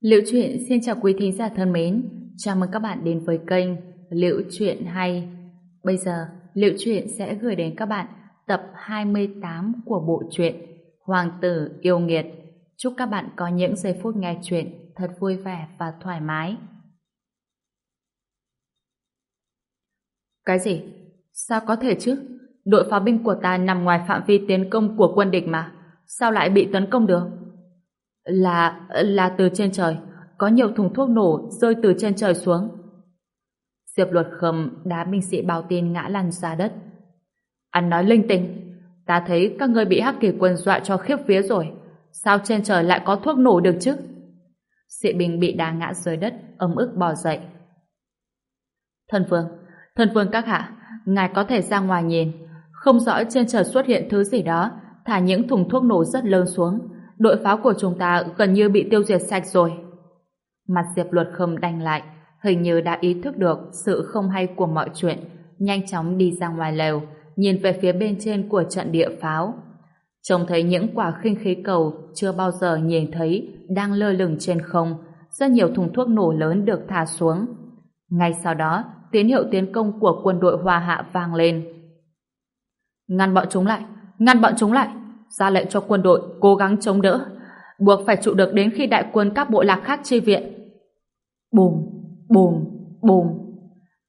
Liệu truyện xin chào quý thính giả thân mến, chào mừng các bạn đến với kênh Liệu truyện hay. Bây giờ, Liệu truyện sẽ gửi đến các bạn tập 28 của bộ truyện Hoàng tử yêu nghiệt. Chúc các bạn có những giây phút nghe truyện thật vui vẻ và thoải mái. Cái gì? Sao có thể chứ? Đội pháo binh của ta nằm ngoài phạm vi tiến công của quân địch mà. Sao lại bị tấn công được? Là... là từ trên trời. Có nhiều thùng thuốc nổ rơi từ trên trời xuống. Diệp luật khầm đá binh sĩ báo tin ngã lăn ra đất. Anh nói linh tinh. Ta thấy các ngươi bị hắc kỳ quân dọa cho khiếp vía rồi. Sao trên trời lại có thuốc nổ được chứ? Sĩ binh bị đá ngã dưới đất, ấm ức bò dậy. Thần vương, thần vương các hạ, ngài có thể ra ngoài nhìn. Không rõ trên trời xuất hiện thứ gì đó, thả những thùng thuốc nổ rất lớn xuống. Đội pháo của chúng ta gần như bị tiêu diệt sạch rồi. Mặt Diệp Luật không đành lại, hình như đã ý thức được sự không hay của mọi chuyện, nhanh chóng đi ra ngoài lều, nhìn về phía bên trên của trận địa pháo. Trông thấy những quả khinh khí cầu chưa bao giờ nhìn thấy đang lơ lửng trên không, rất nhiều thùng thuốc nổ lớn được thả xuống. Ngay sau đó, tín hiệu tiến công của quân đội Hoa Hạ vang lên. Ngăn bọn chúng lại! Ngăn bọn chúng lại! Ra lệnh cho quân đội cố gắng chống đỡ, buộc phải trụ được đến khi đại quân các bộ lạc khác chi viện. Bùm! Bùm! Bùm!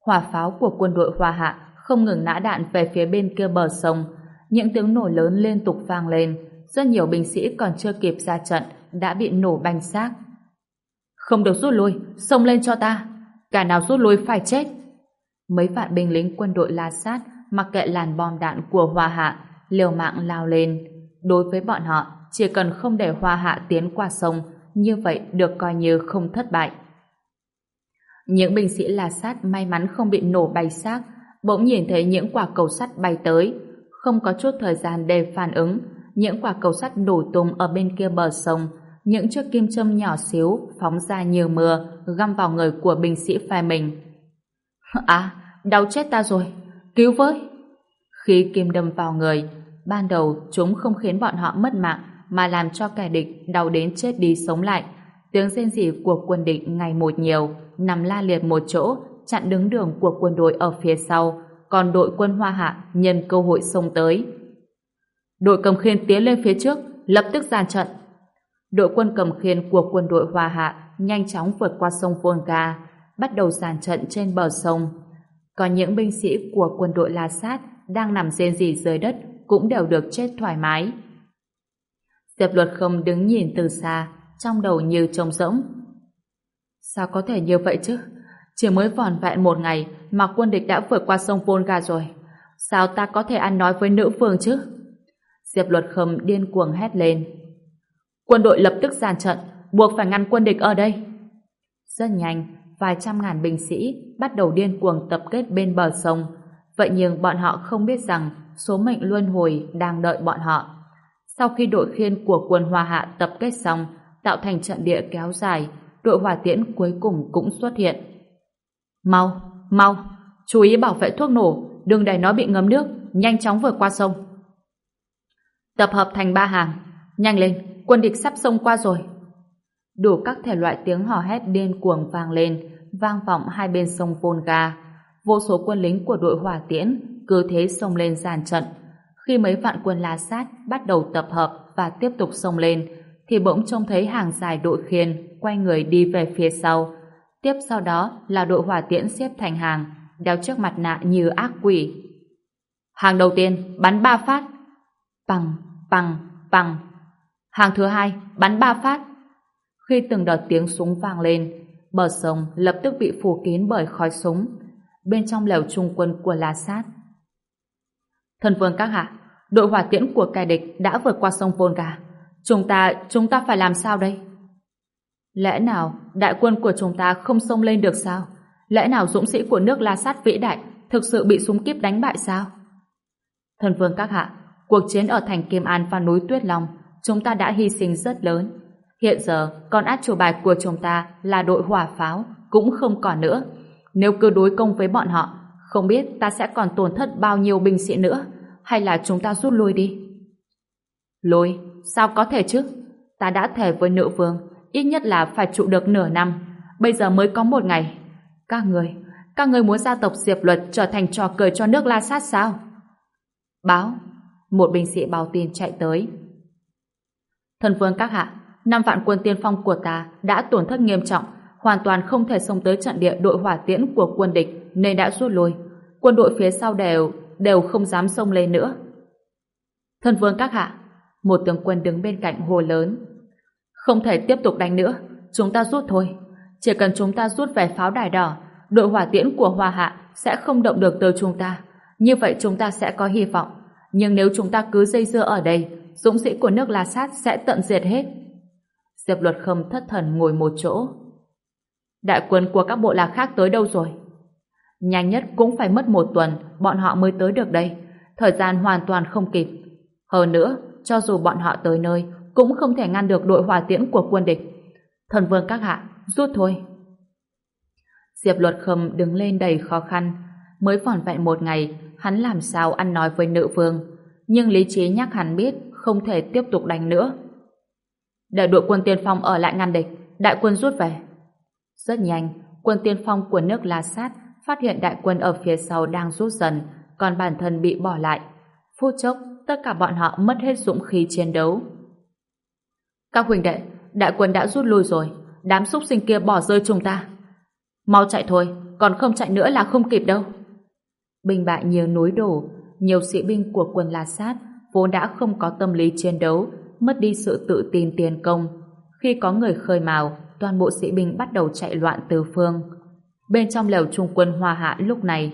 Hỏa pháo của quân đội Hoa Hạ không ngừng nã đạn về phía bên kia bờ sông. Những tiếng nổ lớn liên tục vang lên. Rất nhiều binh sĩ còn chưa kịp ra trận đã bị nổ banh xác. Không được rút lui, xông lên cho ta. Cả nào rút lui phải chết. Mấy vạn binh lính quân đội La Sát mặc kệ làn bom đạn của Hoa Hạ liều mạng lao lên. Đối với bọn họ, chỉ cần không để Hoa Hạ tiến qua sông, như vậy được coi như không thất bại. Những binh sĩ La Sát may mắn không bị nổ bay xác, bỗng nhìn thấy những quả cầu sắt bay tới. Không có chút thời gian để phản ứng, những quả cầu sắt nổ tung ở bên kia bờ sông, những chiếc kim châm nhỏ xíu phóng ra như mưa, găm vào người của binh sĩ phe mình. À, đau chết ta rồi, cứu với! Khi kim đâm vào người, ban đầu chúng không khiến bọn họ mất mạng, mà làm cho kẻ địch đau đến chết đi sống lại. Tiếng rên rỉ của quân địch ngày một nhiều, nằm la liệt một chỗ, chặn đứng đường của quân đội ở phía sau, còn đội quân Hoa Hạ nhân cơ hội xông tới. Đội cầm khiên tiến lên phía trước, lập tức ra trận. Đội quân cầm khiên của quân đội Hoa Hạ nhanh chóng vượt qua sông Volga, bắt đầu giàn trận trên bờ sông. Còn những binh sĩ của quân đội La Sát đang nằm rên rỉ dưới đất cũng đều được chết thoải mái. Diệp luật không đứng nhìn từ xa, trong đầu như trống rỗng. Sao có thể như vậy chứ? Chỉ mới vòn vẹn một ngày mà quân địch đã vượt qua sông Volga rồi. Sao ta có thể ăn nói với nữ vương chứ? Diệp luật khâm điên cuồng hét lên. Quân đội lập tức giàn trận, buộc phải ngăn quân địch ở đây. Rất nhanh, vài trăm ngàn binh sĩ bắt đầu điên cuồng tập kết bên bờ sông. Vậy nhưng bọn họ không biết rằng số mệnh luân hồi đang đợi bọn họ. Sau khi đội khiên của quân Hoa Hạ tập kết xong, tạo thành trận địa kéo dài, đội hỏa tiễn cuối cùng cũng xuất hiện. Mau, mau, chú ý bảo vệ thuốc nổ, đừng để nó bị ngấm nước, nhanh chóng vượt qua sông. Tập hợp thành ba hàng, nhanh lên, quân địch sắp sông qua rồi. Đủ các thể loại tiếng hò hét điên cuồng vang lên, vang vọng hai bên sông Volga. Vô số quân lính của đội hỏa tiễn cứ thế xông lên giàn trận. Khi mấy vạn quân La Sát bắt đầu tập hợp và tiếp tục xông lên, thì bỗng trông thấy hàng dài đội khiên quay người đi về phía sau. Tiếp sau đó là đội hỏa tiễn xếp thành hàng, đeo trước mặt nạ như ác quỷ. Hàng đầu tiên, bắn ba phát. Bằng, bằng, bằng. Hàng thứ hai, bắn ba phát. Khi từng đợt tiếng súng vang lên, bờ sông lập tức bị phủ kín bởi khói súng. Bên trong lều trung quân của La Sát Thần vương các hạ, đội hỏa tiễn của kẻ địch đã vượt qua sông Volga. Chúng ta, chúng ta phải làm sao đây? Lẽ nào đại quân của chúng ta không xông lên được sao? Lẽ nào dũng sĩ của nước La Sát vĩ đại thực sự bị súng kíp đánh bại sao? Thần vương các hạ, cuộc chiến ở thành Kim An và núi Tuyết Long, chúng ta đã hy sinh rất lớn. Hiện giờ, con át chủ bài của chúng ta là đội hỏa pháo, cũng không còn nữa. Nếu cứ đối công với bọn họ, không biết ta sẽ còn tổn thất bao nhiêu binh sĩ nữa, hay là chúng ta rút lui đi? Lui? Sao có thể chứ? Ta đã thề với nữ vương, ít nhất là phải trụ được nửa năm. Bây giờ mới có một ngày. Các người, các người muốn gia tộc Diệp Luật trở thành trò cười cho nước La Sát sao? Báo, một binh sĩ báo tin chạy tới. Thần vương các hạ, năm vạn quân tiên phong của ta đã tổn thất nghiêm trọng, hoàn toàn không thể xông tới trận địa đội hỏa tiễn của quân địch nên đã rút lui. Quân đội phía sau đều đều không dám xông lên nữa. Thần vương các hạ, một tướng quân đứng bên cạnh hồ lớn. Không thể tiếp tục đánh nữa, chúng ta rút thôi. Chỉ cần chúng ta rút về pháo đài đỏ, đội hỏa tiễn của Hoa Hạ sẽ không động được tới chúng ta. Như vậy chúng ta sẽ có hy vọng. Nhưng nếu chúng ta cứ dây dưa ở đây, dũng sĩ của nước La Sát sẽ tận diệt hết. Diệp Luật Khâm thất thần ngồi một chỗ. Đại quân của các bộ lạc khác tới đâu rồi? Nhanh nhất cũng phải mất một tuần bọn họ mới tới được đây. Thời gian hoàn toàn không kịp. Hơn nữa, cho dù bọn họ tới nơi, cũng không thể ngăn được đội hỏa tiễn của quân địch. Thần vương các hạ, rút thôi. Diệp luật khâm đứng lên đầy khó khăn. Mới vỏn vẹn một ngày, hắn làm sao ăn nói với nữ vương. Nhưng lý trí nhắc hắn biết không thể tiếp tục đánh nữa. Để đội quân tiên phong ở lại ngăn địch, đại quân rút về. Rất nhanh, quân tiên phong của nước La Sát phát hiện đại quân ở phía sau đang rút dần, còn bản thân bị bỏ lại. Phút chốc, tất cả bọn họ mất hết dũng khí chiến đấu. Các huynh đệ, đại quân đã rút lui rồi, đám súc sinh kia bỏ rơi chúng ta. Mau chạy thôi, còn không chạy nữa là không kịp đâu. Binh bại nhiều núi đổ, nhiều sĩ binh của quân La Sát vốn đã không có tâm lý chiến đấu, mất đi sự tự tin tiền công. Khi có người khơi mào, toàn bộ sĩ binh bắt đầu chạy loạn từ phương. Bên trong lều trung quân Hoa Hạ lúc này.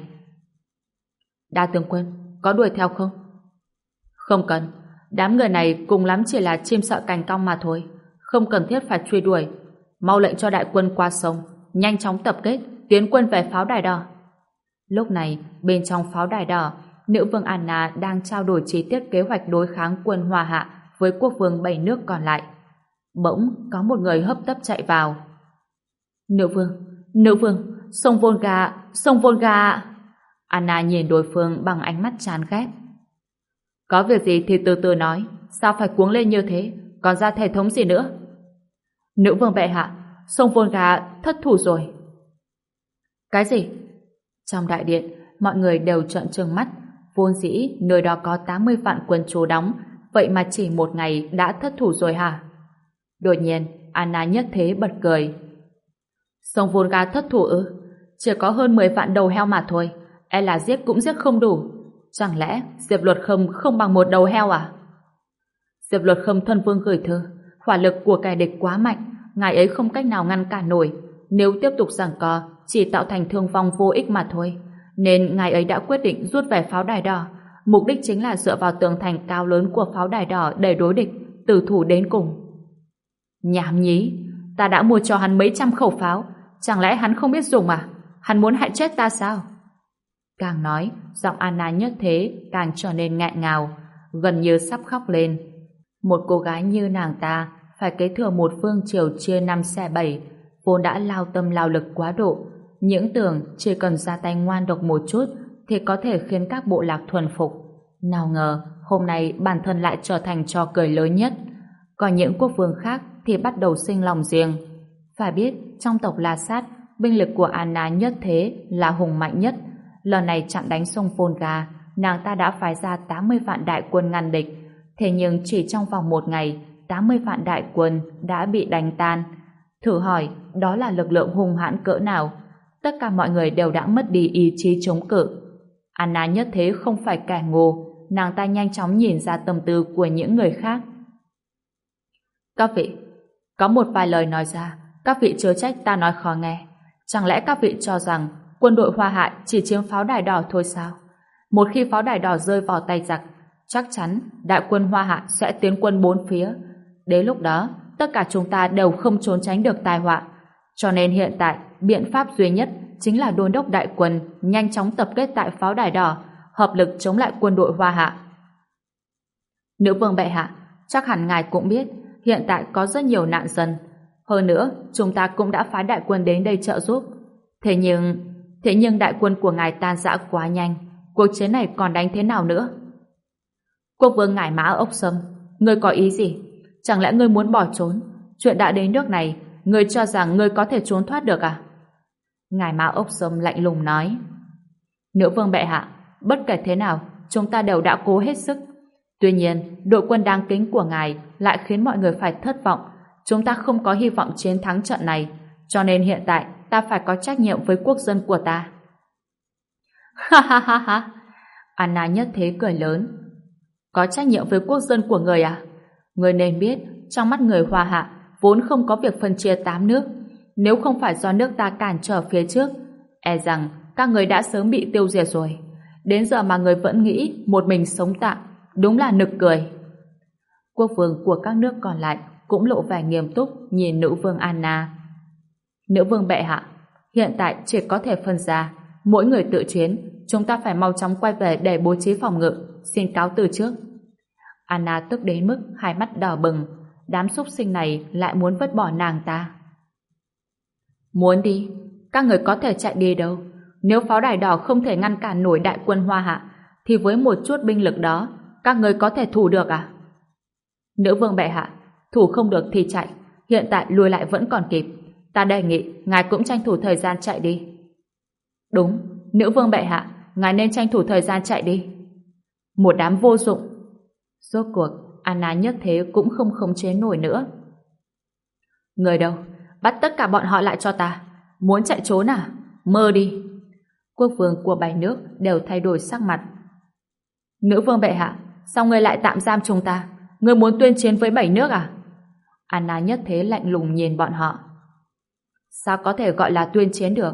Đa tướng quân, có đuổi theo không? Không cần, đám người này cùng lắm chỉ là chim sợ cành cong mà thôi, không cần thiết phải truy đuổi. Mau lệnh cho đại quân qua sông, nhanh chóng tập kết, tiến quân về pháo đài đỏ. Lúc này, bên trong pháo đài đỏ, nữ vương Anna đang trao đổi chi tiết kế hoạch đối kháng quân Hoa Hạ với quốc vương bảy nước còn lại. Bỗng có một người hấp tấp chạy vào. Nữ vương, nữ vương, sông Volga, sông Volga. Anna nhìn đối phương bằng ánh mắt chán ghét. Có việc gì thì từ từ nói, sao phải cuống lên như thế, còn ra thể thống gì nữa? Nữ vương bệ hạ, sông Volga thất thủ rồi. Cái gì? Trong đại điện, mọi người đều trợn trừng mắt, vốn dĩ nơi đó có 80 vạn quân chú đóng, vậy mà chỉ một ngày đã thất thủ rồi hả? Đột nhiên, Anna nhất thế bật cười. Sông Volga thất thủ ư? Chỉ có hơn 10 vạn đầu heo mà thôi, e là giết cũng giết không đủ. Chẳng lẽ Diệp Luật Khâm không bằng một đầu heo à? Diệp Luật Khâm thân vương gửi thư, hỏa lực của kẻ địch quá mạnh, ngài ấy không cách nào ngăn cản nổi. Nếu tiếp tục giằng co, chỉ tạo thành thương vong vô ích mà thôi. Nên ngài ấy đã quyết định rút về pháo đài đỏ. Mục đích chính là dựa vào tường thành cao lớn của pháo đài đỏ để đối địch, từ thủ đến cùng. Nhảm nhí, ta đã mua cho hắn mấy trăm khẩu pháo, chẳng lẽ hắn không biết dùng à? Hắn muốn hại chết ta sao? Càng nói, giọng Anna nhất thế càng trở nên ngại ngào, gần như sắp khóc lên. Một cô gái như nàng ta phải kế thừa một phương triều chia năm xe bảy, vốn đã lao tâm lao lực quá độ. Những tưởng chỉ cần ra tay ngoan độc một chút thì có thể khiến các bộ lạc thuần phục. Nào ngờ, hôm nay bản thân lại trở thành trò cười lớn nhất. Còn những quốc vương khác thì bắt đầu sinh lòng riêng. Phải biết, trong tộc La Sát, binh lực của Anna nhất thế là hùng mạnh nhất. Lần này chặn đánh sông Volga, nàng ta đã phái ra 80 vạn đại quân ngăn địch. Thế nhưng chỉ trong vòng một ngày, 80 vạn đại quân đã bị đánh tan. Thử hỏi, đó là lực lượng hùng hãn cỡ nào? Tất cả mọi người đều đã mất đi ý chí chống cự. Anna nhất thế không phải kẻ ngu, nàng ta nhanh chóng nhìn ra tâm tư của những người khác. Các vị, có một vài lời nói ra, các vị chớ trách ta nói khó nghe. Chẳng lẽ các vị cho rằng quân đội Hoa Hạ chỉ chiếm pháo đài đỏ thôi sao? Một khi pháo đài đỏ rơi vào tay giặc, chắc chắn đại quân Hoa Hạ sẽ tiến quân bốn phía. Đến lúc đó, tất cả chúng ta đều không trốn tránh được tai họa. Cho nên hiện tại, biện pháp duy nhất chính là đôn đốc đại quân nhanh chóng tập kết tại pháo đài đỏ, hợp lực chống lại quân đội Hoa Hạ. Nữ vương bệ hạ, chắc hẳn ngài cũng biết, hiện tại có rất nhiều nạn dân. Hơn nữa, chúng ta cũng đã phái đại quân đến đây trợ giúp. Thế nhưng, thế nhưng đại quân của ngài tan rã quá nhanh, cuộc chiến này còn đánh thế nào nữa? Quốc vương ngải mã ốc sâm, ngươi có ý gì? Chẳng lẽ ngươi muốn bỏ trốn? chuyện đã đến nước này, ngươi cho rằng ngươi có thể trốn thoát được à? Ngài mã ốc sâm lạnh lùng nói. Nữ vương bệ hạ, bất kể thế nào, chúng ta đều đã cố hết sức. Tuy nhiên, đội quân đáng kính của ngài lại khiến mọi người phải thất vọng. Chúng ta không có hy vọng chiến thắng trận này, cho nên hiện tại ta phải có trách nhiệm với quốc dân của ta. Ha ha ha ha! Anna nhất thế cười lớn. Có trách nhiệm với quốc dân của người à? Người nên biết, trong mắt người Hoa Hạ, vốn không có việc phân chia tám nước. Nếu không phải do nước ta cản trở phía trước, e rằng các người đã sớm bị tiêu diệt rồi. Đến giờ mà người vẫn nghĩ một mình sống tạm, đúng là nực cười. Quốc vương của các nước còn lại cũng lộ vẻ nghiêm túc nhìn nữ vương Anna. Nữ vương bệ hạ, hiện tại chỉ có thể phân ra, mỗi người tự chiến, chúng ta phải mau chóng quay về để bố trí phòng ngự, xin cáo từ trước. Anna tức đến mức hai mắt đỏ bừng, đám súc sinh này lại muốn vứt bỏ nàng ta. Muốn đi, các người có thể chạy đi đâu. Nếu pháo đài đỏ không thể ngăn cản nổi đại quân Hoa Hạ, thì với một chút binh lực đó, các người có thể thủ được à? Nữ vương bệ hạ, thủ không được thì chạy, hiện tại lùi lại vẫn còn kịp. Ta đề nghị, ngài cũng tranh thủ thời gian chạy đi. Đúng, nữ vương bệ hạ, ngài nên tranh thủ thời gian chạy đi. Một đám vô dụng. Rốt cuộc, Anna nhất thế cũng không khống chế nổi nữa. Người đâu? Bắt tất cả bọn họ lại cho ta. Muốn chạy trốn à? Mơ đi. Quốc vương của bảy nước đều thay đổi sắc mặt. Nữ vương bệ hạ, sao ngươi lại tạm giam chúng ta? Ngươi muốn tuyên chiến với bảy nước à? Anna nhất thế lạnh lùng nhìn bọn họ. Sao có thể gọi là tuyên chiến được?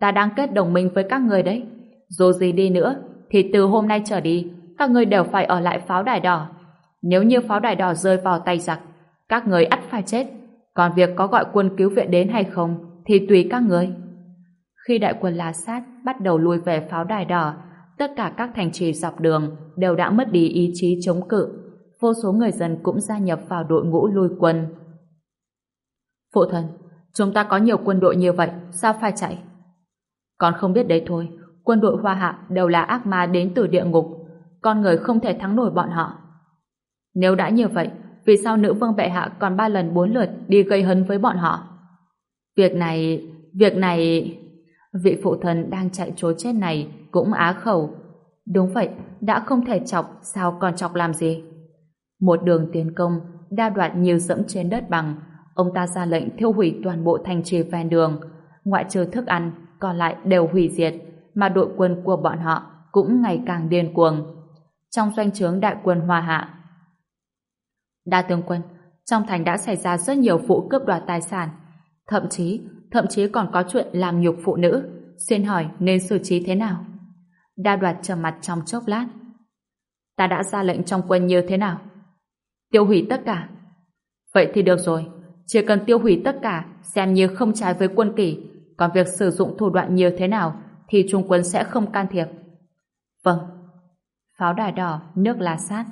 Ta đang kết đồng minh với các người đấy. Dù gì đi nữa, thì từ hôm nay trở đi, các người đều phải ở lại pháo đài đỏ. Nếu như pháo đài đỏ rơi vào tay giặc, các người ắt phải chết. Còn việc có gọi quân cứu viện đến hay không, thì tùy các người. Khi đại quân La Sát bắt đầu lui về pháo đài đỏ, tất cả các thành trì dọc đường đều đã mất đi ý chí chống cự. Vô số người dân cũng gia nhập vào đội ngũ lui quân. Phụ thần, chúng ta có nhiều quân đội như vậy, sao phải chạy? Con không biết đấy thôi, quân đội Hoa Hạ đều là ác ma đến từ địa ngục, con người không thể thắng nổi bọn họ. Nếu đã như vậy, vì sao nữ vương bệ hạ còn ba lần bốn lượt đi gây hấn với bọn họ? Việc này, việc này... Vị phụ thần đang chạy trốn chết này cũng á khẩu. Đúng vậy, đã không thể chọc, sao còn chọc làm gì? Một đường tiến công, đa đoạn nhiều dẫm trên đất bằng, ông ta ra lệnh thiêu hủy toàn bộ thành trì ven đường, ngoại trừ thức ăn, còn lại đều hủy diệt, mà đội quân của bọn họ cũng ngày càng điên cuồng. Trong doanh trướng đại quân Hoa Hạ, Đa tướng quân, trong thành đã xảy ra rất nhiều vụ cướp đoạt tài sản, thậm chí, thậm chí còn có chuyện làm nhục phụ nữ. Xin hỏi nên xử trí thế nào? Đa đoạt trầm mặt trong chốc lát. Ta đã ra lệnh trong quân như thế nào? Tiêu hủy tất cả. Vậy thì được rồi, chỉ cần tiêu hủy tất cả xem như không trái với quân kỷ, còn việc sử dụng thủ đoạn như thế nào thì Trung quân sẽ không can thiệp. Vâng. Pháo đài đỏ, nước lá sát.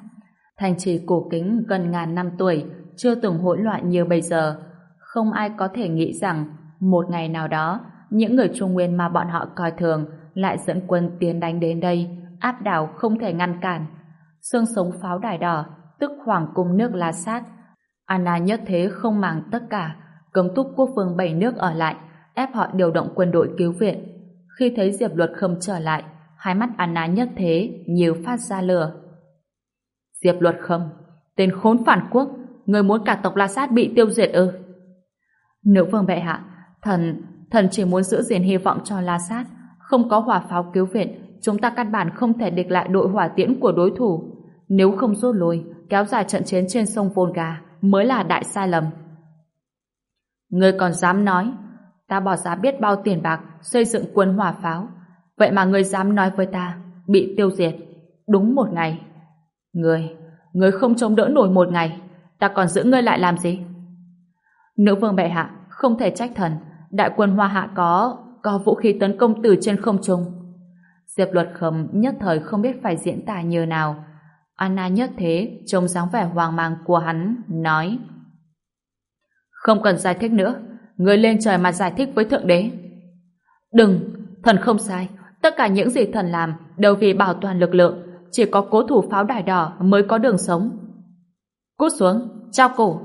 Thành trì cổ kính gần ngàn năm tuổi, chưa từng hỗn loạn như bây giờ. Không ai có thể nghĩ rằng một ngày nào đó, những người Trung Nguyên mà bọn họ coi thường lại dẫn quân tiến đánh đến đây, áp đảo không thể ngăn cản. Xương sống pháo đài đỏ, tức hoàng cung nước La Sát. Anna nhất thế không màng tất cả, cấm túc quốc vương bảy nước ở lại, ép họ điều động quân đội cứu viện. Khi thấy Diệp Luật không trở lại, hai mắt Anna nhất thế như phát ra lửa. Diệp Luật không, tên khốn phản quốc, người muốn cả tộc La Sát bị tiêu diệt ư? Nữ vương bệ hạ, thần, thần chỉ muốn giữ gìn hy vọng cho La Sát, không có hỏa pháo cứu viện, chúng ta căn bản không thể địch lại đội hỏa tiễn của đối thủ. Nếu không rút lui, kéo dài trận chiến trên sông Volga mới là đại sai lầm. Ngươi còn dám nói, ta bỏ ra biết bao tiền bạc xây dựng quân hỏa pháo, vậy mà ngươi dám nói với ta, bị tiêu diệt, đúng một ngày. Ngươi, ngươi không chống đỡ nổi một ngày, ta còn giữ ngươi lại làm gì? Nữ vương bệ hạ, không thể trách thần, đại quân Hoa Hạ có có vũ khí tấn công từ trên không trung. Diệp luật khầm nhất thời không biết phải diễn tả như nào. Anna nhất thế, trông dáng vẻ hoang mang của hắn, nói Không cần giải thích nữa, người lên trời mà giải thích với Thượng Đế. Đừng, thần không sai, tất cả những gì thần làm đều vì bảo toàn lực lượng, chỉ có cố thủ pháo đài đỏ mới có đường sống. Cút xuống, trao cổ.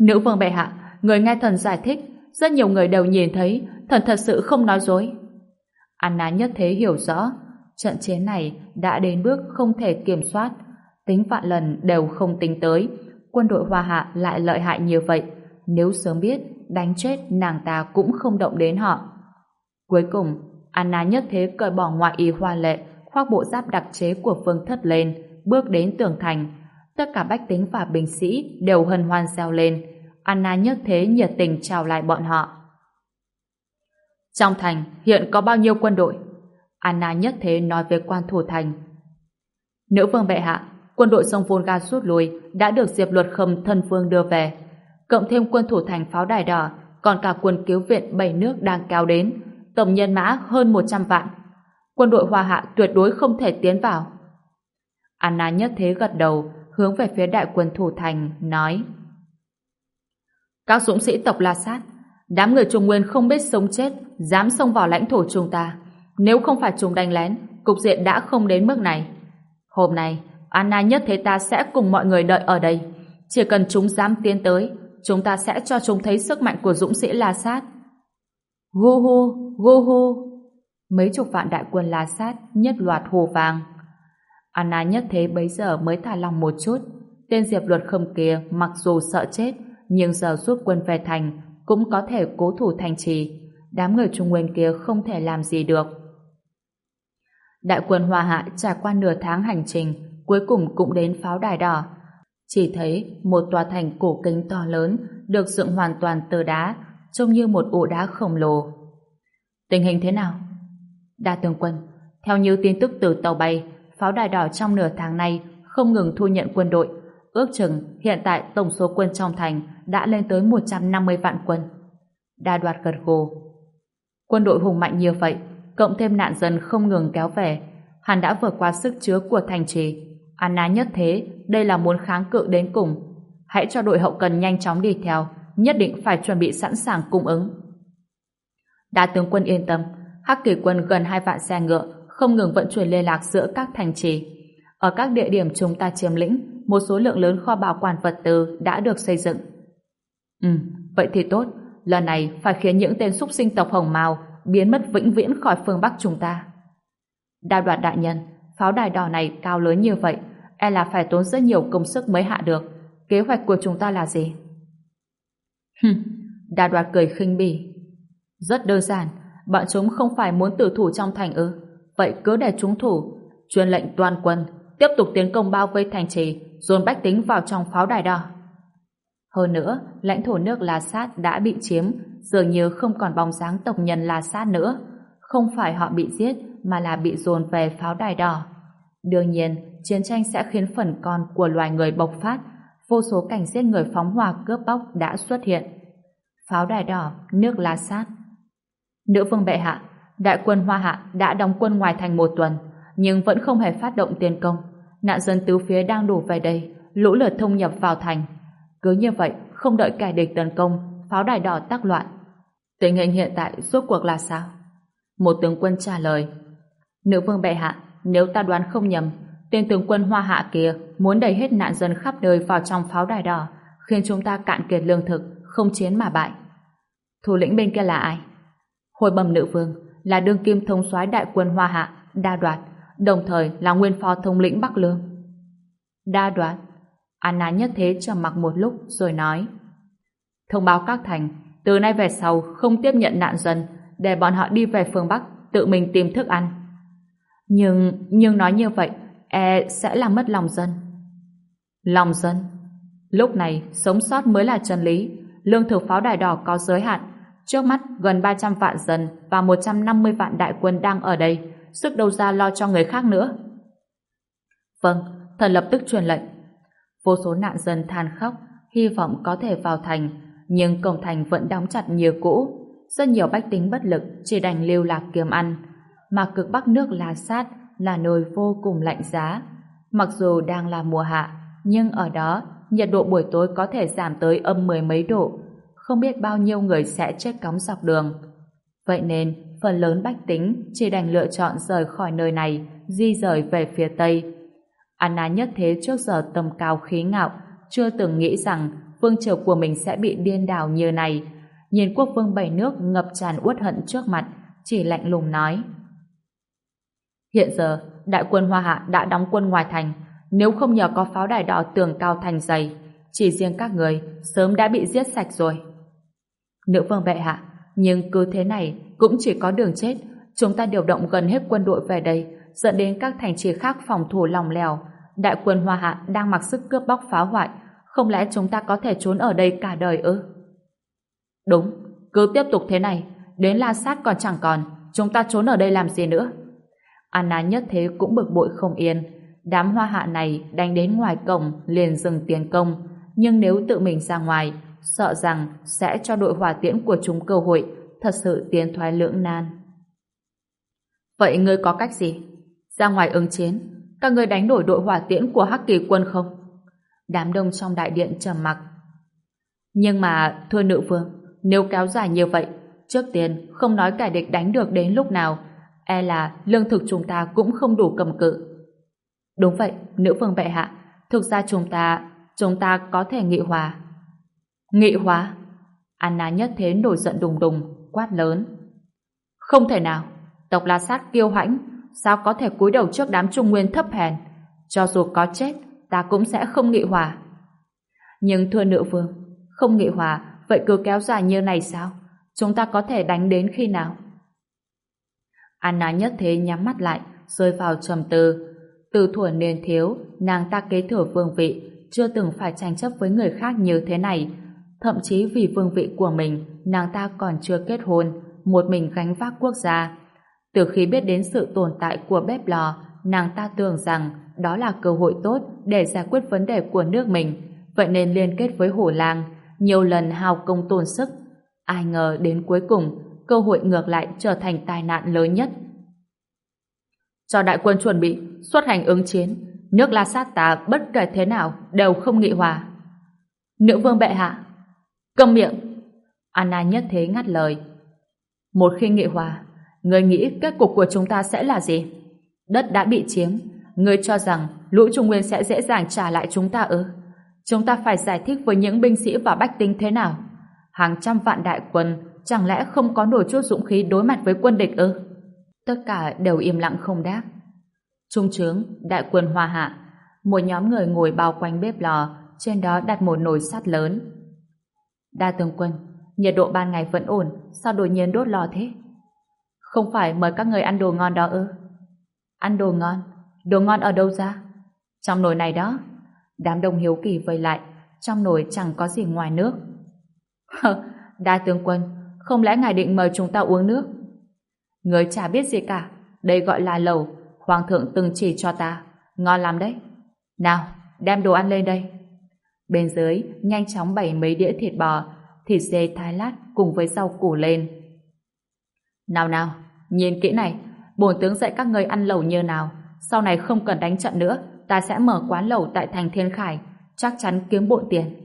Nữ vương bệ hạ, người nghe thần giải thích, rất nhiều người đều nhìn thấy, thần thật sự không nói dối. Anna nhất thế hiểu rõ, trận chiến này đã đến bước không thể kiểm soát, tính vạn lần đều không tính tới, quân đội Hoa Hạ lại lợi hại như vậy, nếu sớm biết, đánh chết nàng ta cũng không động đến họ. Cuối cùng, Anna nhất thế cởi bỏ ngoại y hoa lệ, khoác bộ giáp đặc chế của phương thất lên, bước đến tường thành. Tất cả bách tính và binh sĩ đều hân hoan reo lên. Anna nhất thế nhiệt tình chào lại bọn họ. Trong thành hiện có bao nhiêu quân đội? Anna nhất thế nói với quan thủ thành. Nữ vương bệ hạ, quân đội sông Volga rút lui đã được Diệp Luật Khâm thân vương đưa về. Cộng thêm quân thủ thành pháo đài đỏ, còn cả quân cứu viện bảy nước đang kéo đến, tổng nhân mã hơn 100 vạn. Quân đội Hoa Hạ tuyệt đối không thể tiến vào. Anna nhất thế gật đầu, hướng về phía đại quân thủ thành, nói Các dũng sĩ tộc La Sát, đám người Trung Nguyên không biết sống chết, dám xông vào lãnh thổ chúng ta. Nếu không phải chúng đánh lén, cục diện đã không đến mức này. Hôm nay, Anna nhất thế ta sẽ cùng mọi người đợi ở đây. Chỉ cần chúng dám tiến tới, chúng ta sẽ cho chúng thấy sức mạnh của dũng sĩ La Sát. Gu hu, gu hu. Mấy chục vạn đại quân La Sát nhất loạt hồ vàng. Anna nhất thế bấy giờ mới thả lòng một chút. Tên Diệp Luật Khâm kia mặc dù sợ chết, nhưng giờ rút quân về thành cũng có thể cố thủ thành trì. Đám người Trung Nguyên kia không thể làm gì được. Đại quân Hoa Hạ trải qua nửa tháng hành trình, cuối cùng cũng đến pháo đài đỏ. Chỉ thấy một tòa thành cổ kính to lớn được dựng hoàn toàn từ đá, trông như một ụ đá khổng lồ. Tình hình thế nào? Đa tướng quân, theo như tin tức từ tàu bay, pháo đài đỏ trong nửa tháng nay không ngừng thu nhận quân đội. Ước chừng hiện tại tổng số quân trong thành đã lên tới 150 vạn quân. Đa đoạt gật gù. Quân đội hùng mạnh như vậy, cộng thêm nạn dân không ngừng kéo về, hắn đã vượt qua sức chứa của thành trì. Anna nhất thế, đây là muốn kháng cự đến cùng. Hãy cho đội hậu cần nhanh chóng đi theo, nhất định phải chuẩn bị sẵn sàng cung ứng. Đa tướng quân yên tâm, Hắc kỳ quân gần hai vạn xe ngựa không ngừng vận chuyển liên lạc giữa các thành trì. Ở các địa điểm chúng ta chiếm lĩnh, một số lượng lớn kho bảo quản vật tư đã được xây dựng. Ừ, vậy thì tốt. Lần này phải khiến những tên súc sinh tộc Hồng Mao biến mất vĩnh viễn khỏi phương Bắc chúng ta. Đa đoạt đại nhân, pháo đài đỏ này cao lớn như vậy, e là phải tốn rất nhiều công sức mới hạ được. Kế hoạch của chúng ta là gì? Hừm, đa đoạt cười khinh bỉ. Rất đơn giản, bọn chúng không phải muốn tử thủ trong thành ư. Vậy cứ để chúng thủ, truyền lệnh toàn quân, tiếp tục tiến công bao vây thành trì, dồn bách tính vào trong pháo đài đỏ. Hơn nữa, lãnh thổ nước La Sát đã bị chiếm, dường như không còn bóng dáng tộc nhân La Sát nữa. Không phải họ bị giết, mà là bị dồn về pháo đài đỏ. Đương nhiên, chiến tranh sẽ khiến phần con của loài người bộc phát, vô số cảnh giết người phóng hỏa cướp bóc đã xuất hiện. Pháo đài đỏ, nước La Sát. Nữ vương bệ hạ, đại quân Hoa Hạ đã đóng quân ngoài thành một tuần, nhưng vẫn không hề phát động tiến công. Nạn dân tứ phía đang đổ về đây, lũ lượt thông nhập vào thành. Cứ như vậy, không đợi kẻ địch tấn công, pháo đài đỏ tác loạn. Tình hình hiện tại suốt cuộc là sao? Một tướng quân trả lời. Nữ vương bệ hạ, nếu ta đoán không nhầm, tên tướng quân Hoa Hạ kia muốn đẩy hết nạn dân khắp nơi vào trong pháo đài đỏ, khiến chúng ta cạn kiệt lương thực, không chiến mà bại. Thủ lĩnh bên kia là ai? Hồi bẩm nữ vương, là đương kim thống soái đại quân Hoa Hạ, Đa Đoạt, đồng thời là nguyên phó thống lĩnh Bắc Lương. Đa Đoạt, Anna nhất thế trầm mặc một lúc rồi nói Thông báo các thành, từ nay về sau không tiếp nhận nạn dân, để bọn họ đi về phương Bắc, tự mình tìm thức ăn. Nhưng, nhưng nói như vậy, e sẽ làm mất lòng dân. Lòng dân? Lúc này, sống sót mới là chân lý. Lương thực pháo đài đỏ có giới hạn, Trước mắt gần 300 vạn dân và 150 vạn đại quân đang ở đây, sức đâu ra lo cho người khác nữa. Vâng, thần lập tức truyền lệnh. Vô số nạn dân than khóc, hy vọng có thể vào thành, nhưng cổng thành vẫn đóng chặt như cũ. Rất nhiều bách tính bất lực chỉ đành lưu lạc kiếm ăn, mà cực bắc nước La Sát là nơi vô cùng lạnh giá. Mặc dù đang là mùa hạ, nhưng ở đó nhiệt độ buổi tối có thể giảm tới âm mười mấy độ, không biết bao nhiêu người sẽ chết cóng dọc đường. Vậy nên, phần lớn bách tính chỉ đành lựa chọn rời khỏi nơi này, di rời về phía Tây. Anna nhất thế trước giờ tầm cao khí ngạo, chưa từng nghĩ rằng vương triều của mình sẽ bị điên đảo như này. Nhìn quốc vương bảy nước ngập tràn uất hận trước mặt, chỉ lạnh lùng nói. Hiện giờ, đại quân Hoa Hạ đã đóng quân ngoài thành. Nếu không nhờ có pháo đài đỏ tường cao thành dày, chỉ riêng các người sớm đã bị giết sạch rồi. Nữ vương bệ hạ, nhưng cứ thế này cũng chỉ có đường chết. Chúng ta điều động gần hết quân đội về đây, dẫn đến các thành trì khác phòng thủ lòng lèo. Đại quân Hoa Hạ đang mặc sức cướp bóc phá hoại, không lẽ chúng ta có thể trốn ở đây cả đời ư? Đúng, cứ tiếp tục thế này, đến La Sát còn chẳng còn, chúng ta trốn ở đây làm gì nữa? Anna nhất thế cũng bực bội không yên. Đám hoa hạ này đánh đến ngoài cổng liền dừng tiến công, nhưng nếu tự mình ra ngoài, sợ rằng sẽ cho đội hỏa tiễn của chúng cơ hội, thật sự tiến thoái lưỡng nan. Vậy ngươi có cách gì? Ra ngoài ứng chiến, các ngươi đánh đổi đội hỏa tiễn của Hắc Kỳ quân không? Đám đông trong đại điện trầm mặc. Nhưng mà, thưa nữ vương, nếu kéo dài như vậy, trước tiên không nói kẻ địch đánh được đến lúc nào, e là lương thực chúng ta cũng không đủ cầm cự. Đúng vậy, nữ vương bệ hạ, thực ra chúng ta, chúng ta có thể nghị hòa. Nghị hòa? Anna nhất thế nổi giận đùng đùng, quát lớn. Không thể nào, tộc La Sát kiêu hãnh, sao có thể cúi đầu trước đám trung nguyên thấp hèn? Cho dù có chết, ta cũng sẽ không nghị hòa. Nhưng thưa nữ vương, không nghị hòa, vậy cứ kéo dài như này sao? Chúng ta có thể đánh đến khi nào? Anna nhất thế nhắm mắt lại, rơi vào trầm tư. Từ thuở niên thiếu, nàng ta kế thừa vương vị, chưa từng phải tranh chấp với người khác như thế này. Thậm chí vì vương vị của mình, nàng ta còn chưa kết hôn, một mình gánh vác quốc gia. Từ khi biết đến sự tồn tại của bếp lò, nàng ta tưởng rằng đó là cơ hội tốt để giải quyết vấn đề của nước mình, vậy nên liên kết với hổ lang, nhiều lần hào công tổn sức. Ai ngờ đến cuối cùng, cơ hội ngược lại trở thành tai nạn lớn nhất. Cho đại quân chuẩn bị, xuất hành ứng chiến, nước La Sát ta bất kể thế nào đều không nghị hòa. Nữ vương bệ hạ, câm miệng. Anna nhất thế ngắt lời. Một khi nghị hòa, người nghĩ kết cục của chúng ta sẽ là gì? Đất đã bị chiếm, người cho rằng lũ Trung Nguyên sẽ dễ dàng trả lại chúng ta ư? Chúng ta phải giải thích với những binh sĩ và bách tính thế nào? Hàng trăm vạn đại quân chẳng lẽ không có nổi chút dũng khí đối mặt với quân địch ư? Tất cả đều im lặng không đáp. Trung trướng, đại quân Hoa Hạ, một nhóm người ngồi bao quanh bếp lò, trên đó đặt một nồi sắt lớn. Đa tướng quân, nhiệt độ ban ngày vẫn ổn, sao đột nhiên đốt lò thế? Không phải mời các người ăn đồ ngon đó ư? Ăn đồ ngon? Đồ ngon ở đâu ra? Trong nồi này đó. Đám đông hiếu kỳ vây lại, trong nồi chẳng có gì ngoài nước. Hờ, đa tướng quân, không lẽ ngài định mời chúng ta uống nước? Người chả biết gì cả, đây gọi là lẩu, hoàng thượng từng chỉ cho ta, ngon lắm đấy. Nào, đem đồ ăn lên đây. Bên dưới, nhanh chóng bày mấy đĩa thịt bò, thịt dê thái lát cùng với rau củ lên. Nào nào, nhìn kỹ này, bổn tướng dạy các ngươi ăn lẩu như nào, sau này không cần đánh trận nữa, ta sẽ mở quán lẩu tại thành Thiên Khải, chắc chắn kiếm bộn tiền.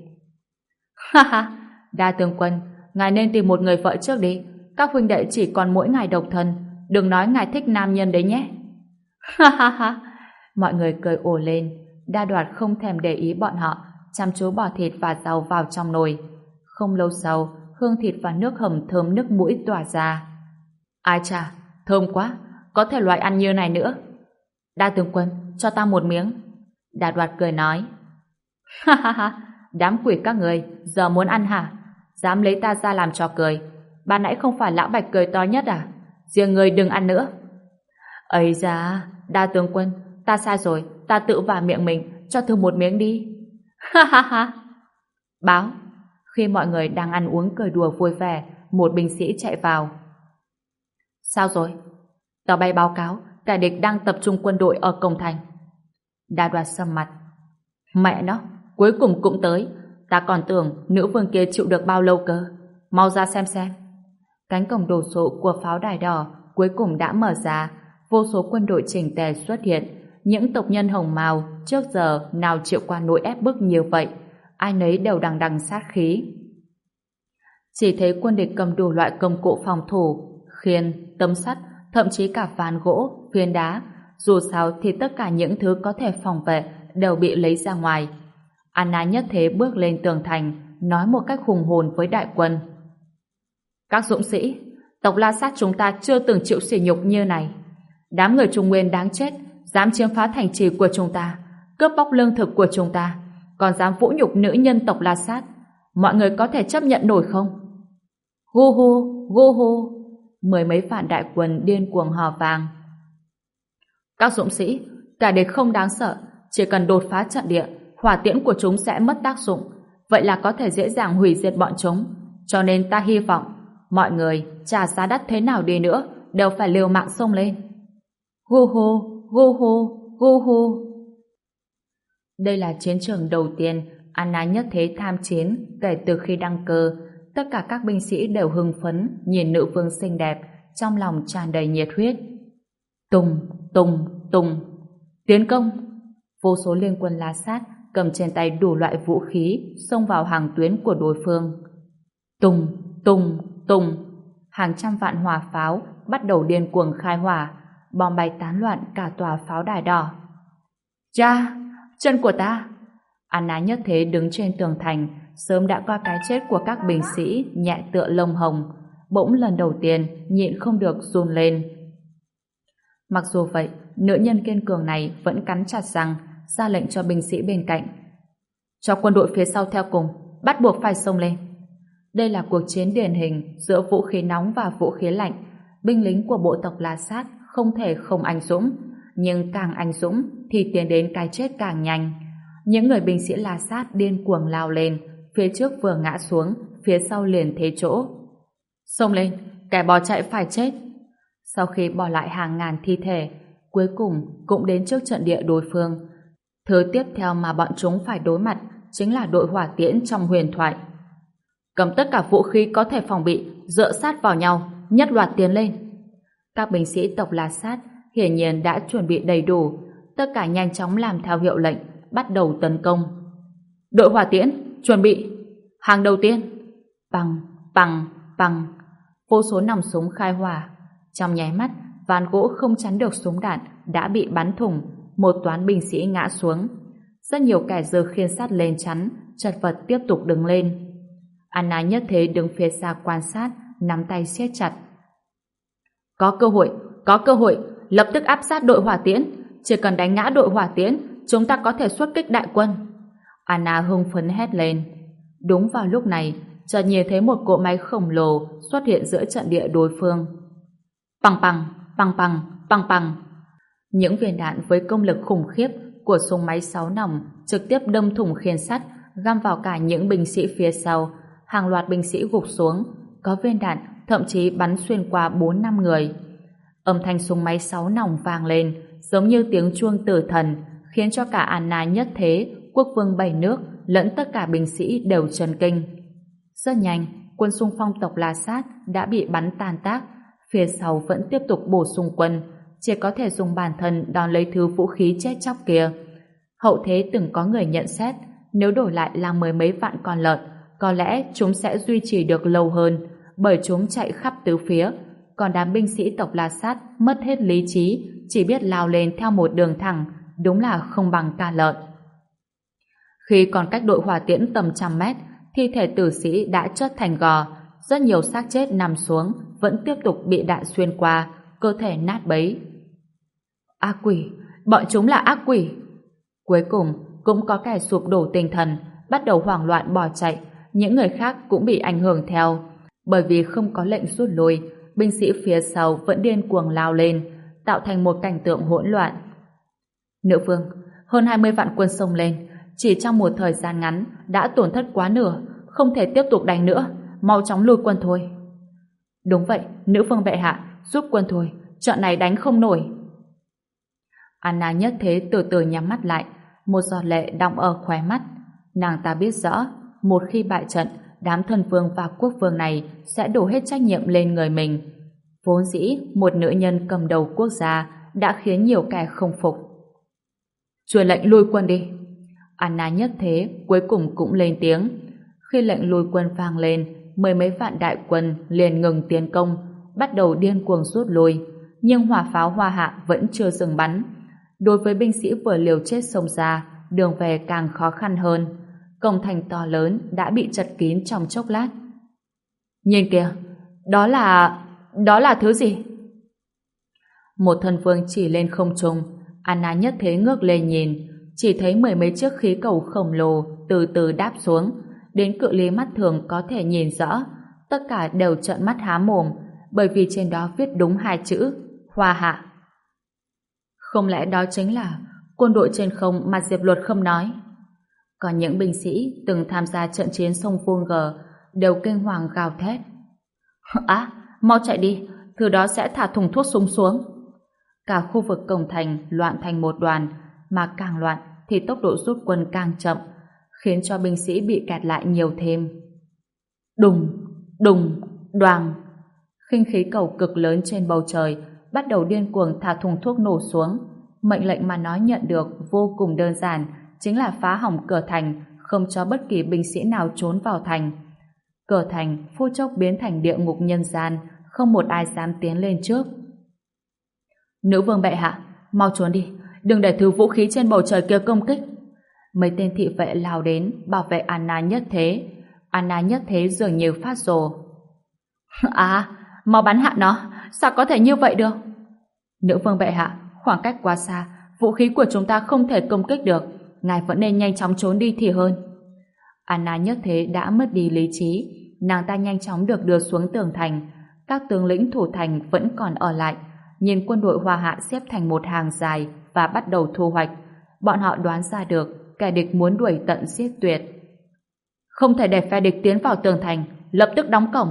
Ha ha, đa tướng quân, ngài nên tìm một người vợ trước đi, các huynh đệ chỉ còn mỗi ngài độc thân, đừng nói ngài thích nam nhân đấy nhé. Ha ha ha, mọi người cười ồ lên, đa đoạt không thèm để ý bọn họ, chăm chú bỏ thịt và rau vào trong nồi. Không lâu sau, hương thịt và nước hầm thơm nước mũi tỏa ra. Ai chà, thơm quá, có thể loại ăn như này nữa. Đa tướng quân, cho ta một miếng. Đa đoạt cười nói. Ha ha ha, đám quỷ các người, giờ muốn ăn hả? Dám lấy ta ra làm trò cười. Ban nãy không phải lão bạch cười to nhất à? Riêng người đừng ăn nữa. ấy da, đa tướng quân, ta sai rồi, ta tự vào miệng mình, cho thử một miếng đi. Ha ha ha. Báo, khi mọi người đang ăn uống cười đùa vui vẻ, một binh sĩ chạy vào. Sao rồi? Tàu bay báo cáo, kẻ địch đang tập trung quân đội ở cổng thành. Đa đoạt sầm mặt. Mẹ nó, cuối cùng cũng tới. Ta còn tưởng nữ vương kia chịu được bao lâu cơ. Mau ra xem xem. Cánh cổng đồ sộ của pháo đài đỏ cuối cùng đã mở ra. Vô số quân đội chỉnh tề xuất hiện. Những tộc nhân hồng màu trước giờ nào chịu qua nỗi ép bức như vậy. Ai nấy đều đằng đằng sát khí. Chỉ thấy quân địch cầm đủ loại công cụ phòng thủ, khiên, tấm sắt, thậm chí cả ván gỗ, phiến đá. Dù sao thì tất cả những thứ có thể phòng vệ đều bị lấy ra ngoài. Anna nhất thế bước lên tường thành, nói một cách hùng hồn với đại quân. Các dũng sĩ, tộc La Sát chúng ta chưa từng chịu sỉ nhục như này. Đám người Trung Nguyên đáng chết, dám chiếm phá thành trì của chúng ta, cướp bóc lương thực của chúng ta, còn dám vũ nhục nữ nhân tộc La Sát. Mọi người có thể chấp nhận nổi không? Gu hu, gu hu. Mười mấy phản đại quân điên cuồng hò vàng. Các dũng sĩ, cả địch không đáng sợ, chỉ cần đột phá trận địa, hỏa tiễn của chúng sẽ mất tác dụng, vậy là có thể dễ dàng hủy diệt bọn chúng. Cho nên ta hy vọng, mọi người, trả giá đắt thế nào đi nữa, đều phải liều mạng xông lên. Hu hu, hu hu, hu hu. Đây là chiến trường đầu tiên Anna nhất thế tham chiến kể từ khi đăng cơ. Tất cả các binh sĩ đều hưng phấn nhìn nữ vương xinh đẹp, trong lòng tràn đầy nhiệt huyết. Tùng, tùng, tùng. Tiến công! Vô số liên quân la sát cầm trên tay đủ loại vũ khí xông vào hàng tuyến của đối phương. Tùng, tùng, tùng. Hàng trăm vạn hỏa pháo bắt đầu điên cuồng khai hỏa, bom bay tán loạn cả tòa pháo đài đỏ. Cha! Chân của ta! Anna nhất thế đứng trên tường thành, sớm đã qua cái chết của các binh sĩ nhẹ tựa lông hồng, bỗng lần đầu tiên nhịn không được run lên. Mặc dù vậy, nữ nhân kiên cường này vẫn cắn chặt rằng ra lệnh cho binh sĩ bên cạnh. Cho quân đội phía sau theo cùng, bắt buộc phải xông lên. Đây là cuộc chiến điển hình giữa vũ khí nóng và vũ khí lạnh. Binh lính của bộ tộc La Sát không thể không anh dũng, nhưng càng anh dũng thì tiến đến cái chết càng nhanh. Những người binh sĩ La Sát điên cuồng lao lên, phía trước vừa ngã xuống, phía sau liền thế chỗ. Xông lên, kẻ bò chạy phải chết. Sau khi bỏ lại hàng ngàn thi thể, cuối cùng cũng đến trước trận địa đối phương. Thứ tiếp theo mà bọn chúng phải đối mặt chính là đội hỏa tiễn trong huyền thoại. Cầm tất cả vũ khí có thể phòng bị, dựa sát vào nhau, nhất loạt tiến lên. Các binh sĩ tộc La Sát hiển nhiên đã chuẩn bị đầy đủ, tất cả nhanh chóng làm theo hiệu lệnh, bắt đầu tấn công. Đội hỏa tiễn, chuẩn bị. Hàng đầu tiên. Bằng, bằng, bằng. Vô số nòng súng khai hỏa. Trong nháy mắt, ván gỗ không chắn được súng đạn đã bị bắn thủng, một toán binh sĩ ngã xuống. Rất nhiều kẻ dơ khiên sát lên chắn, chật vật tiếp tục đứng lên. Anna nhất thế đứng phía xa quan sát, nắm tay siết chặt. Có cơ hội, có cơ hội, lập tức áp sát đội hỏa tiễn. Chỉ cần đánh ngã đội hỏa tiễn, chúng ta có thể xuất kích đại quân. Anna hưng phấn hét lên. Đúng vào lúc này, chợt nhìn thấy một cỗ máy khổng lồ xuất hiện giữa trận địa đối phương. Bằng bằng, bằng bằng, bằng bằng. Những viên đạn với công lực khủng khiếp của súng máy 6 nòng trực tiếp đâm thủng khiên sắt, găm vào cả những binh sĩ phía sau. Hàng loạt binh sĩ gục xuống, có viên đạn thậm chí bắn xuyên qua 4 năm người. Âm thanh súng máy 6 nòng vang lên, giống như tiếng chuông tử thần, khiến cho cả Anna nhất thế, quốc vương bảy nước, lẫn tất cả binh sĩ đều trần kinh. Rất nhanh, quân xung phong tộc La Sát đã bị bắn tàn tác, phía sau vẫn tiếp tục bổ sung quân, chỉ có thể dùng bản thân đón lấy thứ vũ khí chết chóc kia. Hậu thế từng có người nhận xét, nếu đổi lại là mười mấy vạn con lợn, có lẽ chúng sẽ duy trì được lâu hơn, bởi chúng chạy khắp tứ phía, còn đám binh sĩ tộc La Sát mất hết lý trí, chỉ biết lao lên theo một đường thẳng, đúng là không bằng ca lợn. Khi còn cách đội hỏa tiễn tầm trăm mét, thi thể tử sĩ đã chất thành gò, rất nhiều xác chết nằm xuống, vẫn tiếp tục bị đạn xuyên qua, cơ thể nát bấy. Ác quỷ, bọn chúng là ác quỷ. Cuối cùng, cũng có kẻ sụp đổ tinh thần, bắt đầu hoảng loạn bỏ chạy, những người khác cũng bị ảnh hưởng theo. Bởi vì không có lệnh rút lui, binh sĩ phía sau vẫn điên cuồng lao lên, tạo thành một cảnh tượng hỗn loạn. Nữ vương, hơn 20 vạn quân sông lên, chỉ trong một thời gian ngắn đã tổn thất quá nửa, không thể tiếp tục đánh nữa, mau chóng lùi quân thôi. Đúng vậy, nữ vương bệ hạ, giúp quân thôi, trận này đánh không nổi. Anna nhất thế từ từ nhắm mắt lại, một giọt lệ đọng ở khóe mắt. Nàng ta biết rõ, một khi bại trận, đám thần vương và quốc vương này sẽ đổ hết trách nhiệm lên người mình. Vốn dĩ, một nữ nhân cầm đầu quốc gia đã khiến nhiều kẻ không phục. Truyền lệnh lui quân đi. Anna nhất thế cuối cùng cũng lên tiếng. Khi lệnh lùi quân vang lên, mười mấy vạn đại quân liền ngừng tiến công, bắt đầu điên cuồng rút lui. Nhưng hỏa pháo hoa hạ vẫn chưa dừng bắn. Đối với binh sĩ vừa liều chết xông ra, đường về càng khó khăn hơn. công thành to lớn đã bị chật kín trong chốc lát. Nhìn kìa, đó là... đó là thứ gì? Một thân vương chỉ lên không trung, Anna nhất thế ngước lên nhìn, chỉ thấy mười mấy chiếc khí cầu khổng lồ từ từ đáp xuống, đến cự ly mắt thường có thể nhìn rõ, tất cả đều trợn mắt há mồm, bởi vì trên đó viết đúng hai chữ, Hoa Hạ. Không lẽ đó chính là quân đội trên không mà Diệp Luật không nói? Còn những binh sĩ từng tham gia trận chiến sông Volga đều kinh hoàng gào thét. Á, mau chạy đi, thứ đó sẽ thả thùng thuốc súng xuống. Cả khu vực cổng thành loạn thành một đoàn, mà càng loạn thì tốc độ rút quân càng chậm, khiến cho binh sĩ bị kẹt lại nhiều thêm. Đùng, đùng, đoàn. khinh khí cầu cực lớn trên bầu trời bắt đầu điên cuồng thả thùng thuốc nổ xuống. Mệnh lệnh mà nó nhận được vô cùng đơn giản, chính là phá hỏng cửa thành, không cho bất kỳ binh sĩ nào trốn vào thành. Cửa thành phút chốc biến thành địa ngục nhân gian, không một ai dám tiến lên trước. Nữ vương bệ hạ, mau trốn đi, đừng để thứ vũ khí trên bầu trời kia công kích. Mấy tên thị vệ lao đến bảo vệ Anna nhất thế. Anna nhất thế dường như phát rồ. À, mau bắn hạ nó, sao có thể như vậy được? Nữ vương bệ hạ, khoảng cách quá xa, vũ khí của chúng ta không thể công kích được, ngài vẫn nên nhanh chóng trốn đi thì hơn. Anna nhất thế đã mất đi lý trí, nàng ta nhanh chóng được đưa xuống tường thành, các tướng lĩnh thủ thành vẫn còn ở lại, nhìn quân đội Hoa Hạ xếp thành một hàng dài và bắt đầu thu hoạch. Bọn họ đoán ra được kẻ địch muốn đuổi tận giết tuyệt. Không thể để phe địch tiến vào tường thành, lập tức đóng cổng.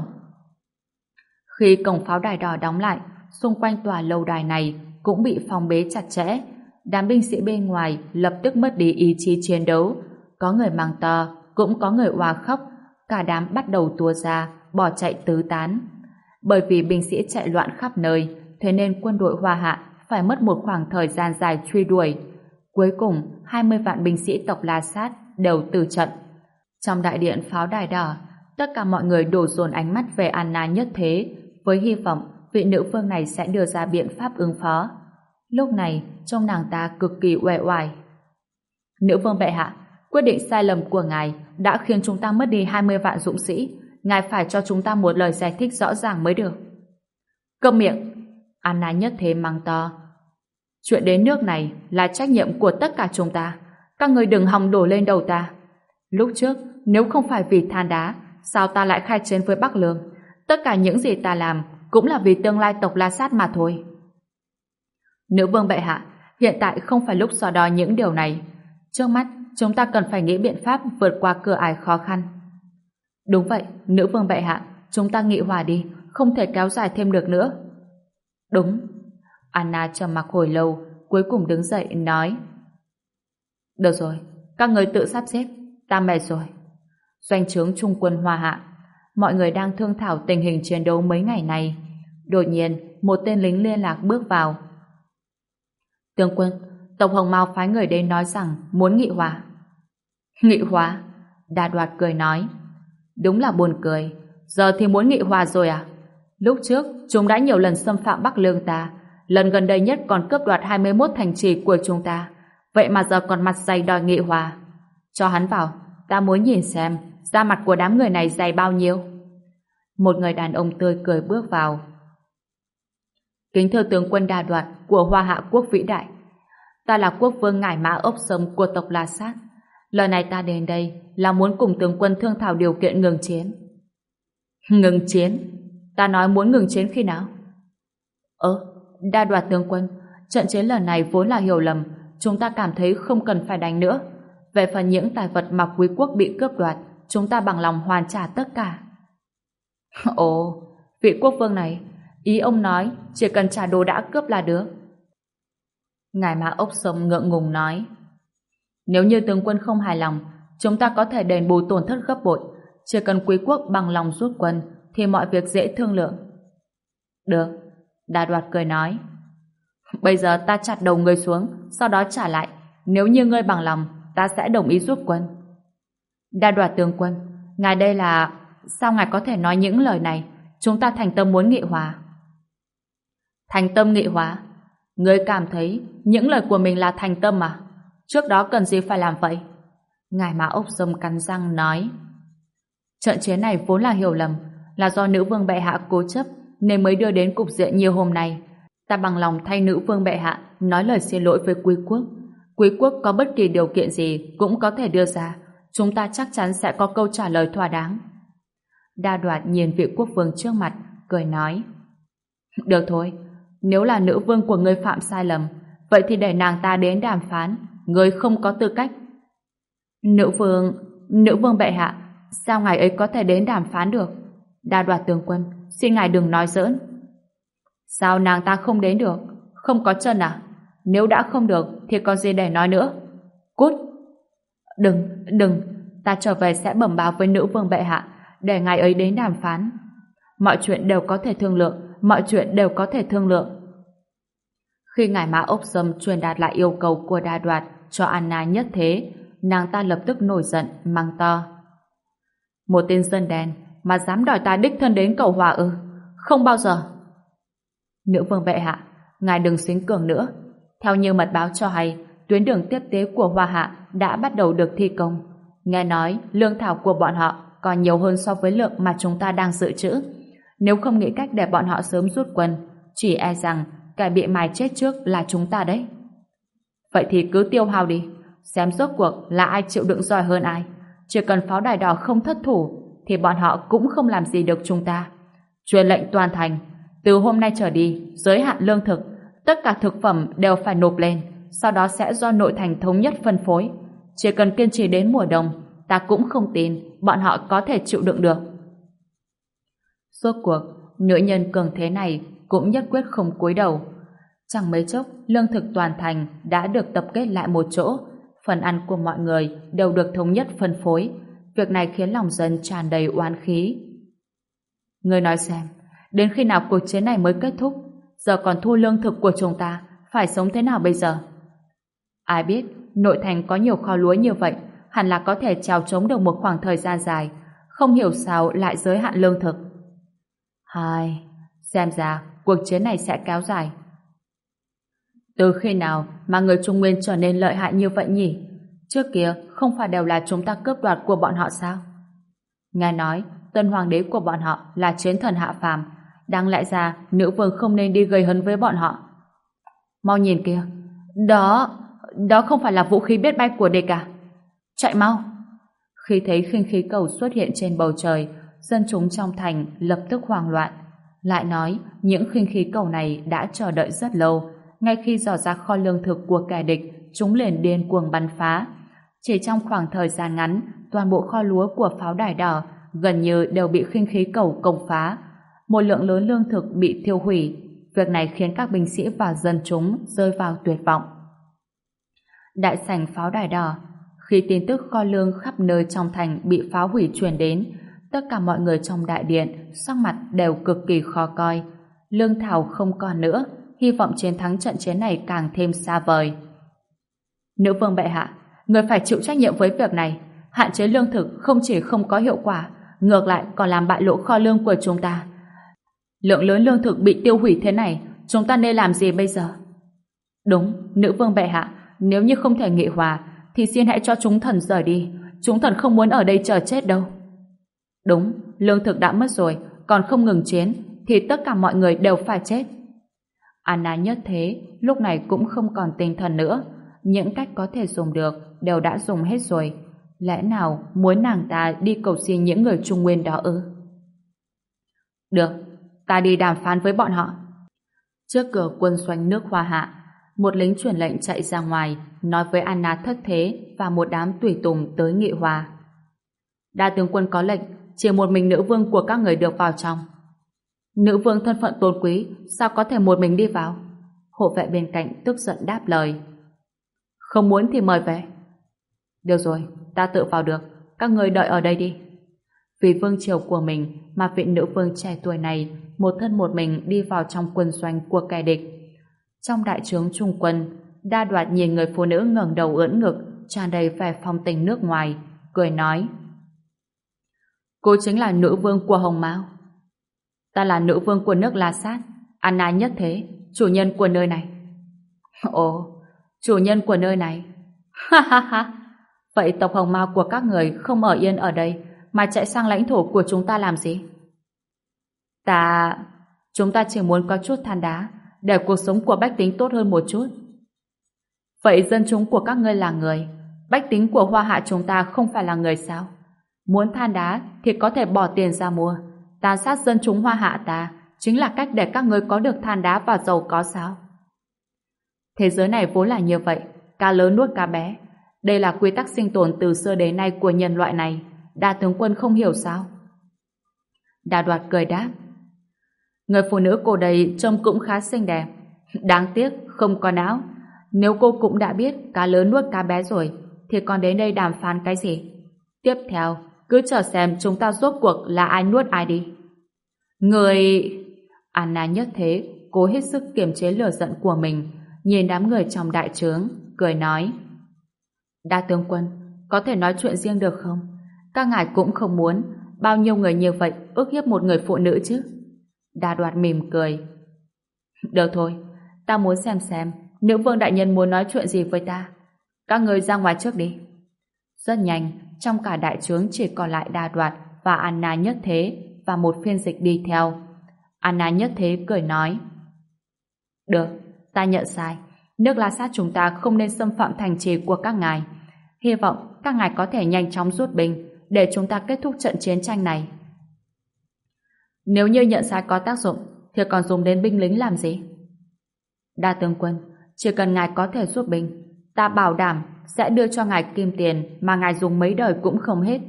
Khi cổng pháo đài đỏ đóng lại, xung quanh tòa lâu đài này cũng bị phòng bế chặt chẽ. Đám binh sĩ bên ngoài lập tức mất đi ý chí chiến đấu. Có người mang to, cũng có người hòa khóc, cả đám bắt đầu tua ra, bỏ chạy tứ tán. Bởi vì binh sĩ chạy loạn khắp nơi, thế nên quân đội Hoa Hạ phải mất một khoảng thời gian dài truy đuổi. Cuối cùng, 20 vạn binh sĩ tộc La Sát đều từ trận. Trong đại điện pháo đài đỏ, tất cả mọi người đổ dồn ánh mắt về Anna nhất thế, với hy vọng vị nữ vương này sẽ đưa ra biện pháp ứng phó. Lúc này, trong nàng ta cực kỳ uể oải. Nữ vương bệ hạ, quyết định sai lầm của ngài đã khiến chúng ta mất đi 20 vạn dũng sĩ. Ngài phải cho chúng ta một lời giải thích rõ ràng mới được. Câm miệng! Anna nhất thế mang to. Chuyện đến nước này là trách nhiệm của tất cả chúng ta. Các người đừng hòng đổ lên đầu ta. Lúc trước, nếu không phải vì than đá, sao ta lại khai chiến với Bắc Lương? Tất cả những gì ta làm cũng là vì tương lai tộc La Sát mà thôi. Nữ vương bệ hạ, hiện tại không phải lúc so đo những điều này. Trước mắt, chúng ta cần phải nghĩ biện pháp vượt qua cửa ải khó khăn. Đúng vậy, nữ vương bệ hạ, chúng ta nghị hòa đi, không thể kéo dài thêm được nữa. Đúng. Anna trầm mặc hồi lâu, cuối cùng đứng dậy nói. Được rồi, các người tự sắp xếp, ta mệt rồi. Doanh trướng trung quân Hoa Hạ, mọi người đang thương thảo tình hình chiến đấu mấy ngày này. Đột nhiên, một tên lính liên lạc bước vào. Tướng quân, Tổng Hồng Mao phái người đến nói rằng muốn nghị hòa. Nghị hòa? Đà đoạt cười nói. Đúng là buồn cười. Giờ thì muốn nghị hòa rồi à? Lúc trước, chúng đã nhiều lần xâm phạm Bắc Lương ta. Lần gần đây nhất còn cướp đoạt 21 thành trì của chúng ta. Vậy mà giờ còn mặt dày đòi nghị hòa. Cho hắn vào, ta muốn nhìn xem da mặt của đám người này dày bao nhiêu. Một người đàn ông tươi cười bước vào. Kính thưa tướng quân đa đoạt của Hoa Hạ Quốc vĩ đại. Ta là quốc vương ngải mã ốc sâm của tộc La Sát. Lần này ta đến đây là muốn cùng tướng quân thương thảo điều kiện ngừng chiến. Ngừng chiến? Ta nói muốn ngừng chiến khi nào? Ơ, đa đoạt tướng quân, trận chiến lần này vốn là hiểu lầm, chúng ta cảm thấy không cần phải đánh nữa. Về phần những tài vật mà quý quốc bị cướp đoạt, chúng ta bằng lòng hoàn trả tất cả. Ồ, vị quốc vương này, ý ông nói chỉ cần trả đồ đã cướp là được. Ngài Mã Ốc Sông ngượng ngùng nói, nếu như tướng quân không hài lòng, chúng ta có thể đền bù tổn thất gấp bội, chỉ cần quý quốc bằng lòng rút quân, thì mọi việc dễ thương lượng. Được, Đa Đoạt cười nói. Bây giờ ta chặt đầu ngươi xuống, sau đó trả lại. Nếu như ngươi bằng lòng, ta sẽ đồng ý rút quân. Đa Đoạt tướng quân, ngài đây là... Sao ngài có thể nói những lời này? Chúng ta thành tâm muốn nghị hòa. Thành tâm nghị hòa? Ngươi cảm thấy những lời của mình là thành tâm à? Trước đó cần gì phải làm vậy? Ngài Mã Ốc Sông cắn răng nói Trận chiến này vốn là hiểu lầm là do nữ vương bệ hạ cố chấp nên mới đưa đến cục diện như hôm nay. Ta bằng lòng thay nữ vương bệ hạ nói lời xin lỗi với quý quốc. Quý quốc có bất kỳ điều kiện gì cũng có thể đưa ra. Chúng ta chắc chắn sẽ có câu trả lời thỏa đáng. Đa đoạt nhìn vị quốc vương trước mặt, cười nói. Được thôi, nếu là nữ vương của ngươi phạm sai lầm, vậy thì để nàng ta đến đàm phán, ngươi không có tư cách. Nữ vương, nữ vương bệ hạ, sao ngài ấy có thể đến đàm phán được? Đa đoạt tướng quân, xin ngài đừng nói giỡn. Sao nàng ta không đến được? Không có chân à? Nếu đã không được, thì có gì để nói nữa? Cút! Đừng, đừng, ta trở về sẽ bẩm báo với nữ vương bệ hạ, để ngài ấy đến đàm phán. Mọi chuyện đều có thể thương lượng, mọi chuyện đều có thể thương lượng. Khi ngài mã ốc dâm truyền đạt lại yêu cầu của đa đoạt cho Anna nhất thế, nàng ta lập tức nổi giận, mang to. Một tên dân đen mà dám đòi ta đích thân đến cầu hòa ư? Không bao giờ. Nữ vương bệ hạ, ngài đừng xính cường nữa. Theo như mật báo cho hay, tuyến đường tiếp tế của Hoa Hạ đã bắt đầu được thi công. Nghe nói, lương thảo của bọn họ còn nhiều hơn so với lượng mà chúng ta đang dự trữ. Nếu không nghĩ cách để bọn họ sớm rút quân, chỉ e rằng kẻ bị mài chết trước là chúng ta đấy. Vậy thì cứ tiêu hao đi, xem rốt cuộc là ai chịu đựng giỏi hơn ai. Chỉ cần pháo đài đỏ không thất thủ, thì bọn họ cũng không làm gì được chúng ta. Truyền lệnh toàn thành, từ hôm nay trở đi, giới hạn lương thực, tất cả thực phẩm đều phải nộp lên, sau đó sẽ do nội thành thống nhất phân phối. Chỉ cần kiên trì đến mùa đông, ta cũng không tin bọn họ có thể chịu đựng được. Suốt cuộc, nữ nhân cường thế này cũng nhất quyết không cúi đầu. Chẳng mấy chốc, lương thực toàn thành đã được tập kết lại một chỗ, phần ăn của mọi người đều được thống nhất phân phối. Việc này khiến lòng dân tràn đầy oán khí. Người nói xem, đến khi nào cuộc chiến này mới kết thúc, giờ còn thu lương thực của chúng ta, phải sống thế nào bây giờ? Ai biết, nội thành có nhiều kho lúa như vậy, hẳn là có thể trèo chống được một khoảng thời gian dài, không hiểu sao lại giới hạn lương thực. Hai, xem ra cuộc chiến này sẽ kéo dài. Từ khi nào mà người Trung Nguyên trở nên lợi hại như vậy nhỉ? Trước kia không phải đều là chúng ta cướp đoạt của bọn họ sao? Nghe nói, tân hoàng đế của bọn họ là chiến thần hạ phàm, đáng lẽ ra nữ vương không nên đi gây hấn với bọn họ. Mau nhìn kìa, đó, đó không phải là vũ khí biết bay của địch à? Chạy mau! Khi thấy khinh khí cầu xuất hiện trên bầu trời, dân chúng trong thành lập tức hoang loạn. Lại nói, những khinh khí cầu này đã chờ đợi rất lâu, ngay khi dò ra kho lương thực của kẻ địch, chúng liền điên cuồng bắn phá. Chỉ trong khoảng thời gian ngắn, toàn bộ kho lúa của pháo đài đỏ gần như đều bị khinh khí cầu công phá. Một lượng lớn lương thực bị thiêu hủy. Việc này khiến các binh sĩ và dân chúng rơi vào tuyệt vọng. Đại sảnh pháo đài đỏ khi tin tức kho lương khắp nơi trong thành bị phá hủy truyền đến, tất cả mọi người trong đại điện sắc mặt đều cực kỳ khó coi. Lương thảo không còn nữa, hy vọng chiến thắng trận chiến này càng thêm xa vời. Nữ vương bệ hạ, người phải chịu trách nhiệm với việc này. Hạn chế lương thực không chỉ không có hiệu quả, ngược lại còn làm bại lộ kho lương của chúng ta. Lượng lớn lương thực bị tiêu hủy thế này, chúng ta nên làm gì bây giờ? Đúng, nữ vương bệ hạ, nếu như không thể nghị hòa, thì xin hãy cho chúng thần rời đi. Chúng thần không muốn ở đây chờ chết đâu. Đúng, lương thực đã mất rồi, còn không ngừng chiến, thì tất cả mọi người đều phải chết. Anna nhất thế, lúc này cũng không còn tinh thần nữa. Những cách có thể dùng được đều đã dùng hết rồi. Lẽ nào muốn nàng ta đi cầu xin những người trung nguyên đó ư? Được, ta đi đàm phán với bọn họ. Trước cửa quân doanh nước Hoa Hạ, một lính truyền lệnh chạy ra ngoài, nói với Anna thất thế và một đám tùy tùng tới nghị hòa. Đa tướng quân có lệnh, chỉ một mình nữ vương của các người được vào trong. Nữ vương thân phận tôn quý, sao có thể một mình đi vào? Hộ vệ bên cạnh tức giận đáp lời. Không muốn thì mời về. Được rồi, ta tự vào được, các người đợi ở đây đi. Vì vương triều của mình mà vị nữ vương trẻ tuổi này một thân một mình đi vào trong quân doanh của kẻ địch. Trong đại trướng trung quân, đa đoạt nhìn người phụ nữ ngẩng đầu ưỡn ngực, tràn đầy vẻ phong tình nước ngoài, cười nói. Cô chính là nữ vương của Hồng Mao. Ta là nữ vương của nước La Sát, Anna nhất thế, chủ nhân của nơi này. Ồ, chủ nhân của nơi này. Ha ha ha, Vậy tộc hồng mao của các người không ở yên ở đây mà chạy sang lãnh thổ của chúng ta làm gì? Ta... Chúng ta chỉ muốn có chút than đá để cuộc sống của bách tính tốt hơn một chút. Vậy dân chúng của các ngươi là người bách tính của hoa hạ chúng ta không phải là người sao? Muốn than đá thì có thể bỏ tiền ra mua. Tàn sát dân chúng hoa hạ ta chính là cách để các ngươi có được than đá và giàu có sao? Thế giới này vốn là như vậy, cá lớn nuốt cá bé. Đây là quy tắc sinh tồn từ xưa đến nay của nhân loại này. Đa tướng quân không hiểu sao? Đa đoạt cười đáp. Người phụ nữ cô đây trông cũng khá xinh đẹp. Đáng tiếc, không có não. Nếu cô cũng đã biết cá lớn nuốt cá bé rồi, thì còn đến đây đàm phán cái gì? Tiếp theo, cứ chờ xem chúng ta rốt cuộc là ai nuốt ai đi. Người... Anna nhất thế, cố hết sức kiềm chế lửa giận của mình, nhìn đám người trong đại trướng, cười nói. Đa tướng quân, có thể nói chuyện riêng được không? Các ngài cũng không muốn, bao nhiêu người như vậy ước hiếp một người phụ nữ chứ? Đa đoạt mỉm cười. Được thôi, ta muốn xem xem nữ vương đại nhân muốn nói chuyện gì với ta. Các người ra ngoài trước đi. Rất nhanh, trong cả đại trướng chỉ còn lại đa đoạt và Anna nhất thế và một phiên dịch đi theo. Anna nhất thế cười nói. Được, ta nhận sai. Nước La Sát chúng ta không nên xâm phạm thành trì của các ngài. Hy vọng các ngài có thể nhanh chóng rút binh để chúng ta kết thúc trận chiến tranh này. Nếu như nhận sai có tác dụng thì còn dùng đến binh lính làm gì? Đa tướng quân, chỉ cần ngài có thể rút binh, ta bảo đảm sẽ đưa cho ngài kim tiền mà ngài dùng mấy đời cũng không hết.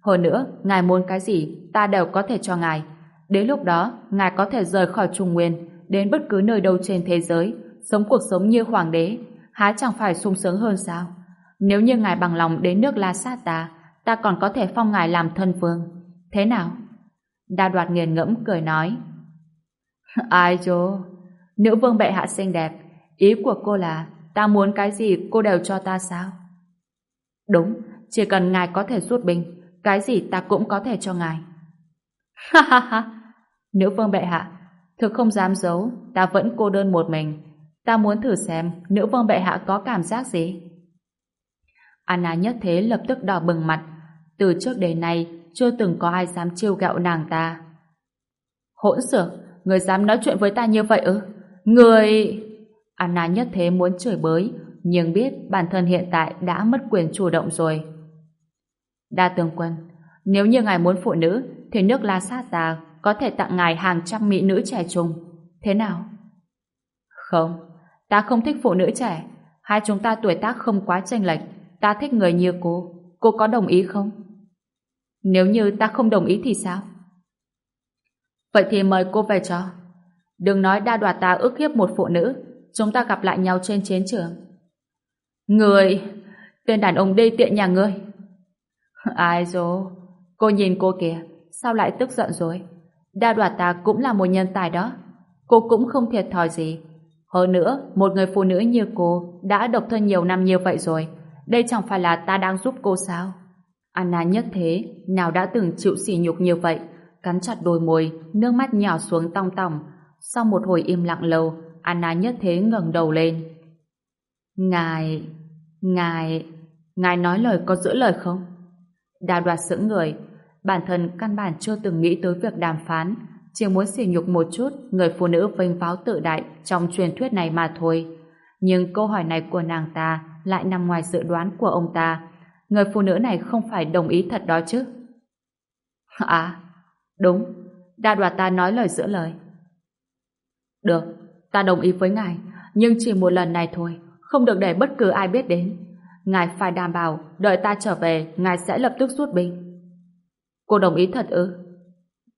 Hơn nữa, ngài muốn cái gì, ta đều có thể cho ngài. Đến lúc đó, ngài có thể rời khỏi Trung Nguyên, đến bất cứ nơi đâu trên thế giới, sống cuộc sống như hoàng đế, há chẳng phải sung sướng hơn sao? Nếu như ngài bằng lòng đến nước La Sát ta, ta còn có thể phong ngài làm thân vương. Thế nào? Đa đoạt nghiền ngẫm cười nói. Ai chô, nữ vương bệ hạ xinh đẹp, ý của cô là ta muốn cái gì cô đều cho ta sao? Đúng, chỉ cần ngài có thể rút binh, cái gì ta cũng có thể cho ngài. Ha ha ha, nữ vương bệ hạ, thực không dám giấu, ta vẫn cô đơn một mình. Ta muốn thử xem nữ vương bệ hạ có cảm giác gì. Anna nhất thế lập tức đỏ bừng mặt. Từ trước đến nay, chưa từng có ai dám trêu gạo nàng ta. Hỗn xược, người dám nói chuyện với ta như vậy ư? Người... Anna nhất thế muốn chửi bới, nhưng biết bản thân hiện tại đã mất quyền chủ động rồi. Đa tướng quân, nếu như ngài muốn phụ nữ, thì nước La Sát già có thể tặng ngài hàng trăm mỹ nữ trẻ trung. Thế nào? Không, ta không thích phụ nữ trẻ. Hai chúng ta tuổi tác không quá chênh lệch. Ta thích người như cô. Cô có đồng ý không? Nếu như ta không đồng ý thì sao? Vậy thì mời cô về cho. Đừng nói đa đoạt ta ức hiếp một phụ nữ. Chúng ta gặp lại nhau trên chiến trường. Người! Tên đàn ông đê tiện nhà ngươi. Ai dô? Cô nhìn cô kìa. Sao lại tức giận rồi? Đa đoạt ta cũng là một nhân tài đó. Cô cũng không thiệt thòi gì. Hơn nữa, một người phụ nữ như cô đã độc thân nhiều năm như vậy rồi. Đây chẳng phải là ta đang giúp cô sao? Anna nhất thế, nào đã từng chịu sỉ nhục như vậy, cắn chặt đôi môi, nước mắt nhỏ xuống tong tòng. Sau một hồi im lặng lâu, Anna nhất thế ngẩng đầu lên. Ngài... Ngài... Ngài nói lời có giữ lời không? Đào đoạt sững người, bản thân căn bản chưa từng nghĩ tới việc đàm phán, chỉ muốn sỉ nhục một chút người phụ nữ vinh váo tự đại trong truyền thuyết này mà thôi. Nhưng câu hỏi này của nàng ta lại nằm ngoài dự đoán của ông ta. Người phụ nữ này không phải đồng ý thật đó chứ? À, đúng. Đa đoạt ta nói lời giữa lời. Được, ta đồng ý với ngài, nhưng chỉ một lần này thôi, không được để bất cứ ai biết đến. Ngài phải đảm bảo, đợi ta trở về, ngài sẽ lập tức rút binh. Cô đồng ý thật ư?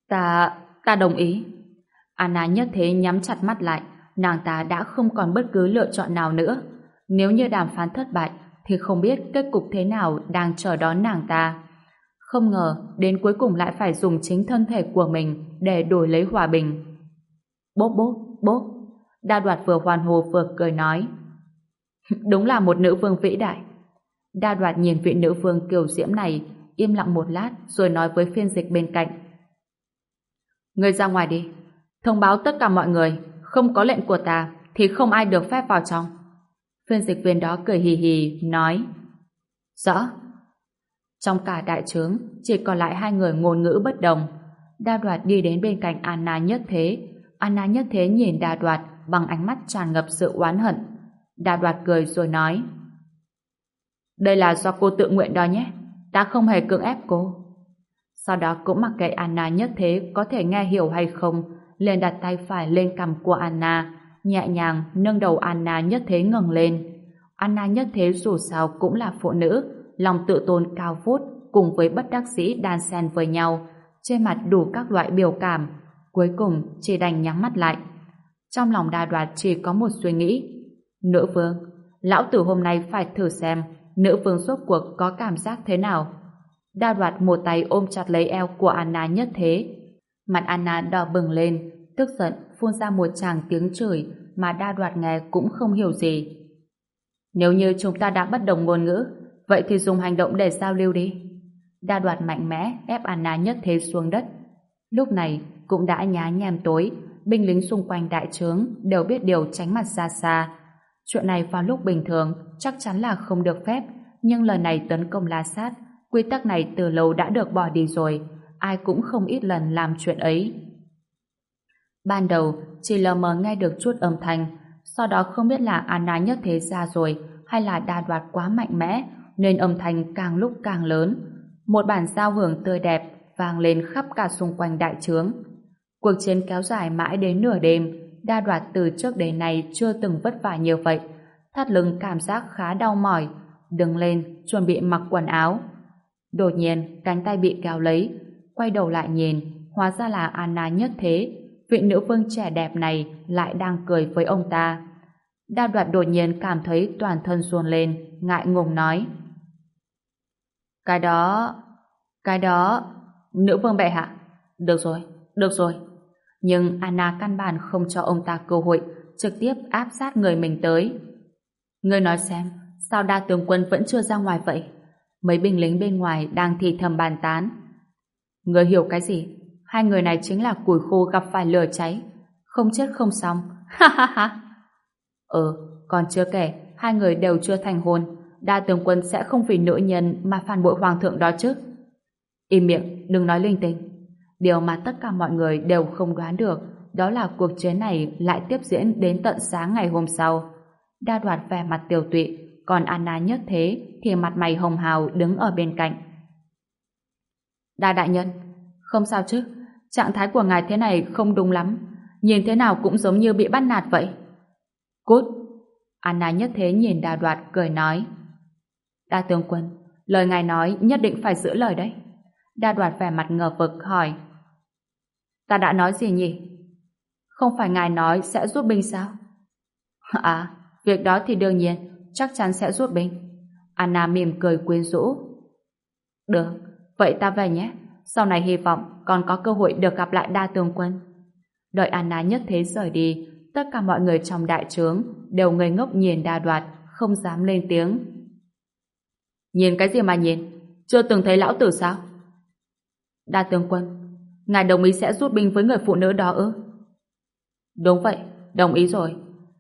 Ta ta đồng ý. Anna nhất thế nhắm chặt mắt lại, nàng ta đã không còn bất cứ lựa chọn nào nữa. Nếu như đàm phán thất bại, thì không biết kết cục thế nào đang chờ đón nàng ta. Không ngờ, đến cuối cùng lại phải dùng chính thân thể của mình để đổi lấy hòa bình. Bốp bốp, bốp. Đa đoạt vừa hoàn hồ vừa cười nói. Đúng là một nữ vương vĩ đại. Đa đoạt nhìn vị nữ vương kiều diễm này, im lặng một lát rồi nói với phiên dịch bên cạnh. Người ra ngoài đi. Thông báo tất cả mọi người, không có lệnh của ta thì không ai được phép vào trong. Phiên dịch viên đó cười hì hì, nói Rõ, Trong cả đại trướng, chỉ còn lại hai người ngôn ngữ bất đồng. Đa đoạt đi đến bên cạnh Anna nhất thế. Anna nhất thế nhìn đa đoạt bằng ánh mắt tràn ngập sự oán hận. Đa đoạt cười rồi nói Đây là do cô tự nguyện đó nhé. Ta không hề cưỡng ép cô. Sau đó cũng mặc kệ Anna nhất thế có thể nghe hiểu hay không, liền đặt tay phải lên cằm của Anna, nhẹ nhàng nâng đầu Anna nhất thế ngẩng lên. Anna nhất thế dù sao cũng là phụ nữ, lòng tự tôn cao vút cùng với bất đắc sĩ đan xen với nhau, trên mặt đủ các loại biểu cảm, cuối cùng chỉ đành nhắm mắt lại. Trong lòng đa đoạt chỉ có một suy nghĩ. Nữ vương, lão tử hôm nay phải thử xem nữ vương suốt cuộc có cảm giác thế nào. Đa đoạt một tay ôm chặt lấy eo của Anna nhất thế. Mặt Anna đỏ bừng lên, tức giận phun ra một tràng tiếng chửi mà đa đoạt nghe cũng không hiểu gì. Nếu như chúng ta đã bất đồng ngôn ngữ, vậy thì dùng hành động để giao lưu đi. Đa đoạt mạnh mẽ ép Anna nhất thế xuống đất. Lúc này cũng đã nhá nhem tối, binh lính xung quanh đại trướng đều biết điều tránh mặt xa xa. Chuyện này vào lúc bình thường chắc chắn là không được phép, nhưng lần này tấn công La Sát, quy tắc này từ lâu đã được bỏ đi rồi, ai cũng không ít lần làm chuyện ấy. Ban đầu, chỉ lờ mờ nghe được chút âm thanh, sau đó không biết là Anna nhất thế ra rồi hay là đa đoạt quá mạnh mẽ, nên âm thanh càng lúc càng lớn. Một bản giao hưởng tươi đẹp vang lên khắp cả xung quanh đại trướng. Cuộc chiến kéo dài mãi đến nửa đêm, đa đoạt từ trước đến nay chưa từng vất vả như vậy. Thắt lưng cảm giác khá đau mỏi, đứng lên, chuẩn bị mặc quần áo. Đột nhiên, cánh tay bị kéo lấy, quay đầu lại nhìn, hóa ra là Anna nhất thế. Vị nữ vương trẻ đẹp này lại đang cười với ông ta. Đa đoạt đột nhiên cảm thấy toàn thân ruồn lên, ngại ngùng nói. Cái đó... Cái đó... Nữ vương bệ hạ. Được rồi, được rồi. Nhưng Anna căn bản không cho ông ta cơ hội trực tiếp áp sát người mình tới. Ngươi nói xem, sao đa tướng quân vẫn chưa ra ngoài vậy? Mấy binh lính bên ngoài đang thì thầm bàn tán. người hiểu cái gì? Hai người này chính là củi khô gặp phải lửa cháy. Không chết không xong. Ha ha ha. ờ, còn chưa kể, hai người đều chưa thành hôn. Đa tướng quân sẽ không vì nữ nhân mà phản bội hoàng thượng đó chứ. Im miệng, đừng nói linh tinh. Điều mà tất cả mọi người đều không đoán được đó là cuộc chiến này lại tiếp diễn đến tận sáng ngày hôm sau. Đa đoạt vẻ mặt tiểu tụy, còn Anna nhất thế thì mặt mày hồng hào đứng ở bên cạnh. Đa đại nhân, không sao chứ, trạng thái của ngài thế này không đúng lắm, nhìn thế nào cũng giống như bị bắt nạt vậy. Cút! Anna nhất thế nhìn đa đoạt cười nói. Đa tướng quân, lời ngài nói nhất định phải giữ lời đấy. Đa đoạt vẻ mặt ngờ vực hỏi. Ta đã nói gì nhỉ? Không phải ngài nói sẽ giúp binh sao? À, việc đó thì đương nhiên, chắc chắn sẽ rút binh. Anna mỉm cười quyến rũ. Được, vậy ta về nhé. Sau này hy vọng còn có cơ hội được gặp lại đa tường quân. Đợi Anna nhất thế rời đi, tất cả mọi người trong đại trướng đều ngây ngốc nhìn đa đoạt, không dám lên tiếng. Nhìn cái gì mà nhìn? Chưa từng thấy lão tử sao? Đa tướng quân, ngài đồng ý sẽ rút binh với người phụ nữ đó ư? Đúng vậy, đồng ý rồi.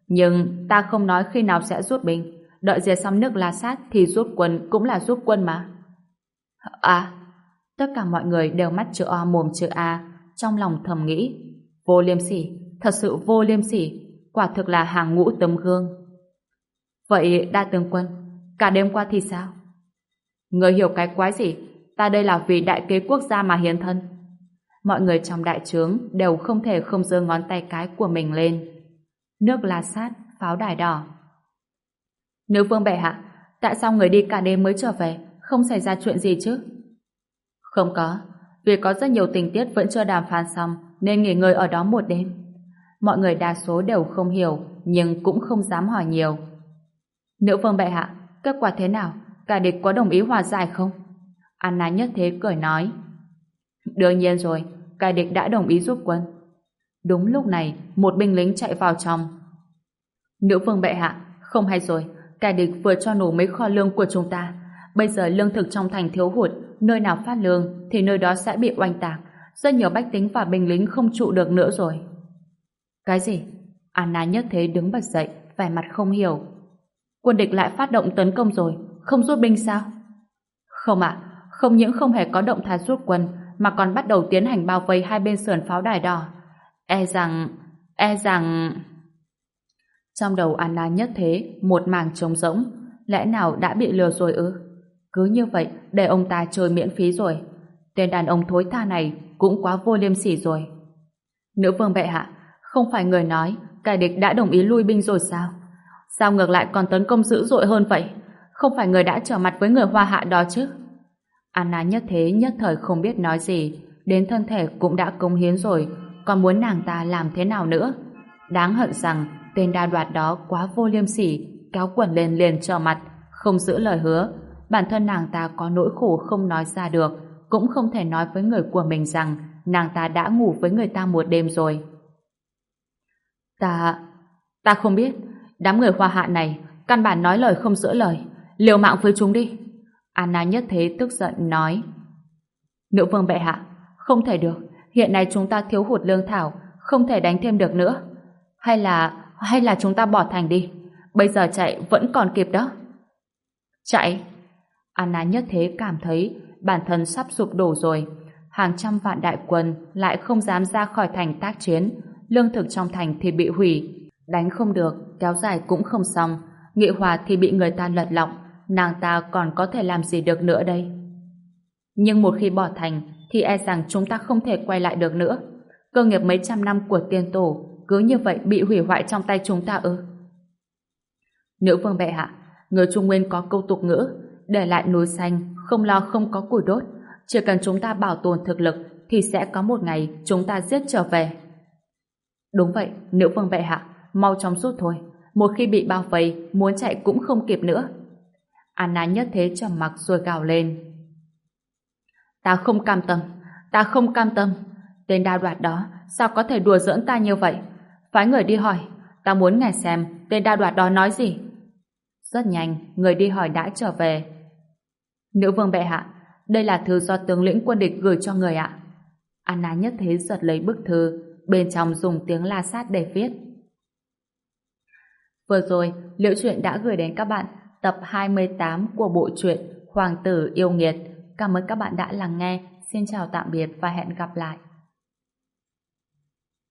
Nhưng ta không nói khi nào sẽ rút binh. Đợi diệt xong nước La Sát thì rút quân cũng là rút quân mà. À, tất cả mọi người đều mắt chữ O mồm chữ A, trong lòng thầm nghĩ. Vô liêm sỉ, thật sự vô liêm sỉ, quả thực là hàng ngũ tấm gương. Vậy đa tướng quân, cả đêm qua thì sao? Người hiểu cái quái gì? Ta đây là vì đại kế quốc gia mà hiến thân. Mọi người trong đại trướng đều không thể không giơ ngón tay cái của mình lên. Nước la sát, pháo đài đỏ. Nữ vương bệ hạ, tại sao người đi cả đêm mới trở về, không xảy ra chuyện gì chứ? Không có, vì có rất nhiều tình tiết vẫn chưa đàm phán xong nên nghỉ ngơi ở đó một đêm. Mọi người đa số đều không hiểu nhưng cũng không dám hỏi nhiều. Nữ vương bệ hạ, kết quả thế nào? Cả địch có đồng ý hòa giải không? Anna nhất thế cười nói. Đương nhiên rồi, cả địch đã đồng ý giúp quân. Đúng lúc này, một binh lính chạy vào trong. Nữ vương bệ hạ, không hay rồi, kẻ địch vừa cho nổ mấy kho lương của chúng ta. Bây giờ lương thực trong thành thiếu hụt, nơi nào phát lương thì nơi đó sẽ bị oanh tạc. Rất nhiều bách tính và binh lính không trụ được nữa rồi. Cái gì? Anna nhất thế đứng bật dậy, vẻ mặt không hiểu. Quân địch lại phát động tấn công rồi, không rút binh sao? Không ạ, không những không hề có động thái rút quân, mà còn bắt đầu tiến hành bao vây hai bên sườn pháo đài đỏ. E rằng... e rằng... Trong đầu Anna nhất thế, một màng trống rỗng, lẽ nào đã bị lừa rồi ư? Cứ như vậy, để ông ta chơi miễn phí rồi. Tên đàn ông thối tha này cũng quá vô liêm sỉ rồi. Nữ vương bệ hạ, không phải người nói kẻ địch đã đồng ý lui binh rồi sao? Sao ngược lại còn tấn công dữ dội hơn vậy? Không phải người đã trở mặt với người hoa hạ đó chứ? Anna nhất thế nhất thời không biết nói gì, đến thân thể cũng đã công hiến rồi, còn muốn nàng ta làm thế nào nữa? Đáng hận rằng tên đa đoạt đó quá vô liêm sỉ, kéo quần lên liền cho mặt, không giữ lời hứa. Bản thân nàng ta có nỗi khổ không nói ra được, cũng không thể nói với người của mình rằng nàng ta đã ngủ với người ta một đêm rồi. Ta... ta không biết. Đám người hoa hạ này căn bản nói lời không giữ lời. Liều mạng với chúng đi. Anna nhất thế tức giận nói. Nữ vương bệ hạ, không thể được. Hiện nay chúng ta thiếu hụt lương thảo, không thể đánh thêm được nữa. Hay là hay là chúng ta bỏ thành đi. Bây giờ chạy vẫn còn kịp đó. Chạy? Anna nhất thế cảm thấy bản thân sắp sụp đổ rồi. Hàng trăm vạn đại quân lại không dám ra khỏi thành tác chiến. Lương thực trong thành thì bị hủy. Đánh không được, kéo dài cũng không xong. Nghị hòa thì bị người ta lật lọng. Nàng ta còn có thể làm gì được nữa đây? Nhưng một khi bỏ thành thì e rằng chúng ta không thể quay lại được nữa. Cơ nghiệp mấy trăm năm của tiên tổ cứ như vậy bị hủy hoại trong tay chúng ta ư? Nữ vương bệ hạ, người Trung Nguyên có câu tục ngữ để lại núi xanh, không lo không có củi đốt. Chỉ cần chúng ta bảo tồn thực lực thì sẽ có một ngày chúng ta giết trở về. Đúng vậy, nữ vương bệ hạ, mau chóng rút thôi. Một khi bị bao vây, muốn chạy cũng không kịp nữa. Anna nhất thế trầm mặc rồi gào lên. Ta không cam tâm, ta không cam tâm. Tên đa đoạt đó, sao có thể đùa giỡn ta như vậy? Phái người đi hỏi, ta muốn nghe xem tên đa đoạt đó nói gì. Rất nhanh, người đi hỏi đã trở về. Nữ vương bệ hạ, đây là thư do tướng lĩnh quân địch gửi cho người ạ. Anna nhất thế giật lấy bức thư, bên trong dùng tiếng la sát để viết. Vừa rồi, Liễu Chuyện đã gửi đến các bạn tập 28 của bộ truyện Hoàng tử yêu nghiệt. Cảm ơn các bạn đã lắng nghe. Xin chào tạm biệt và hẹn gặp lại.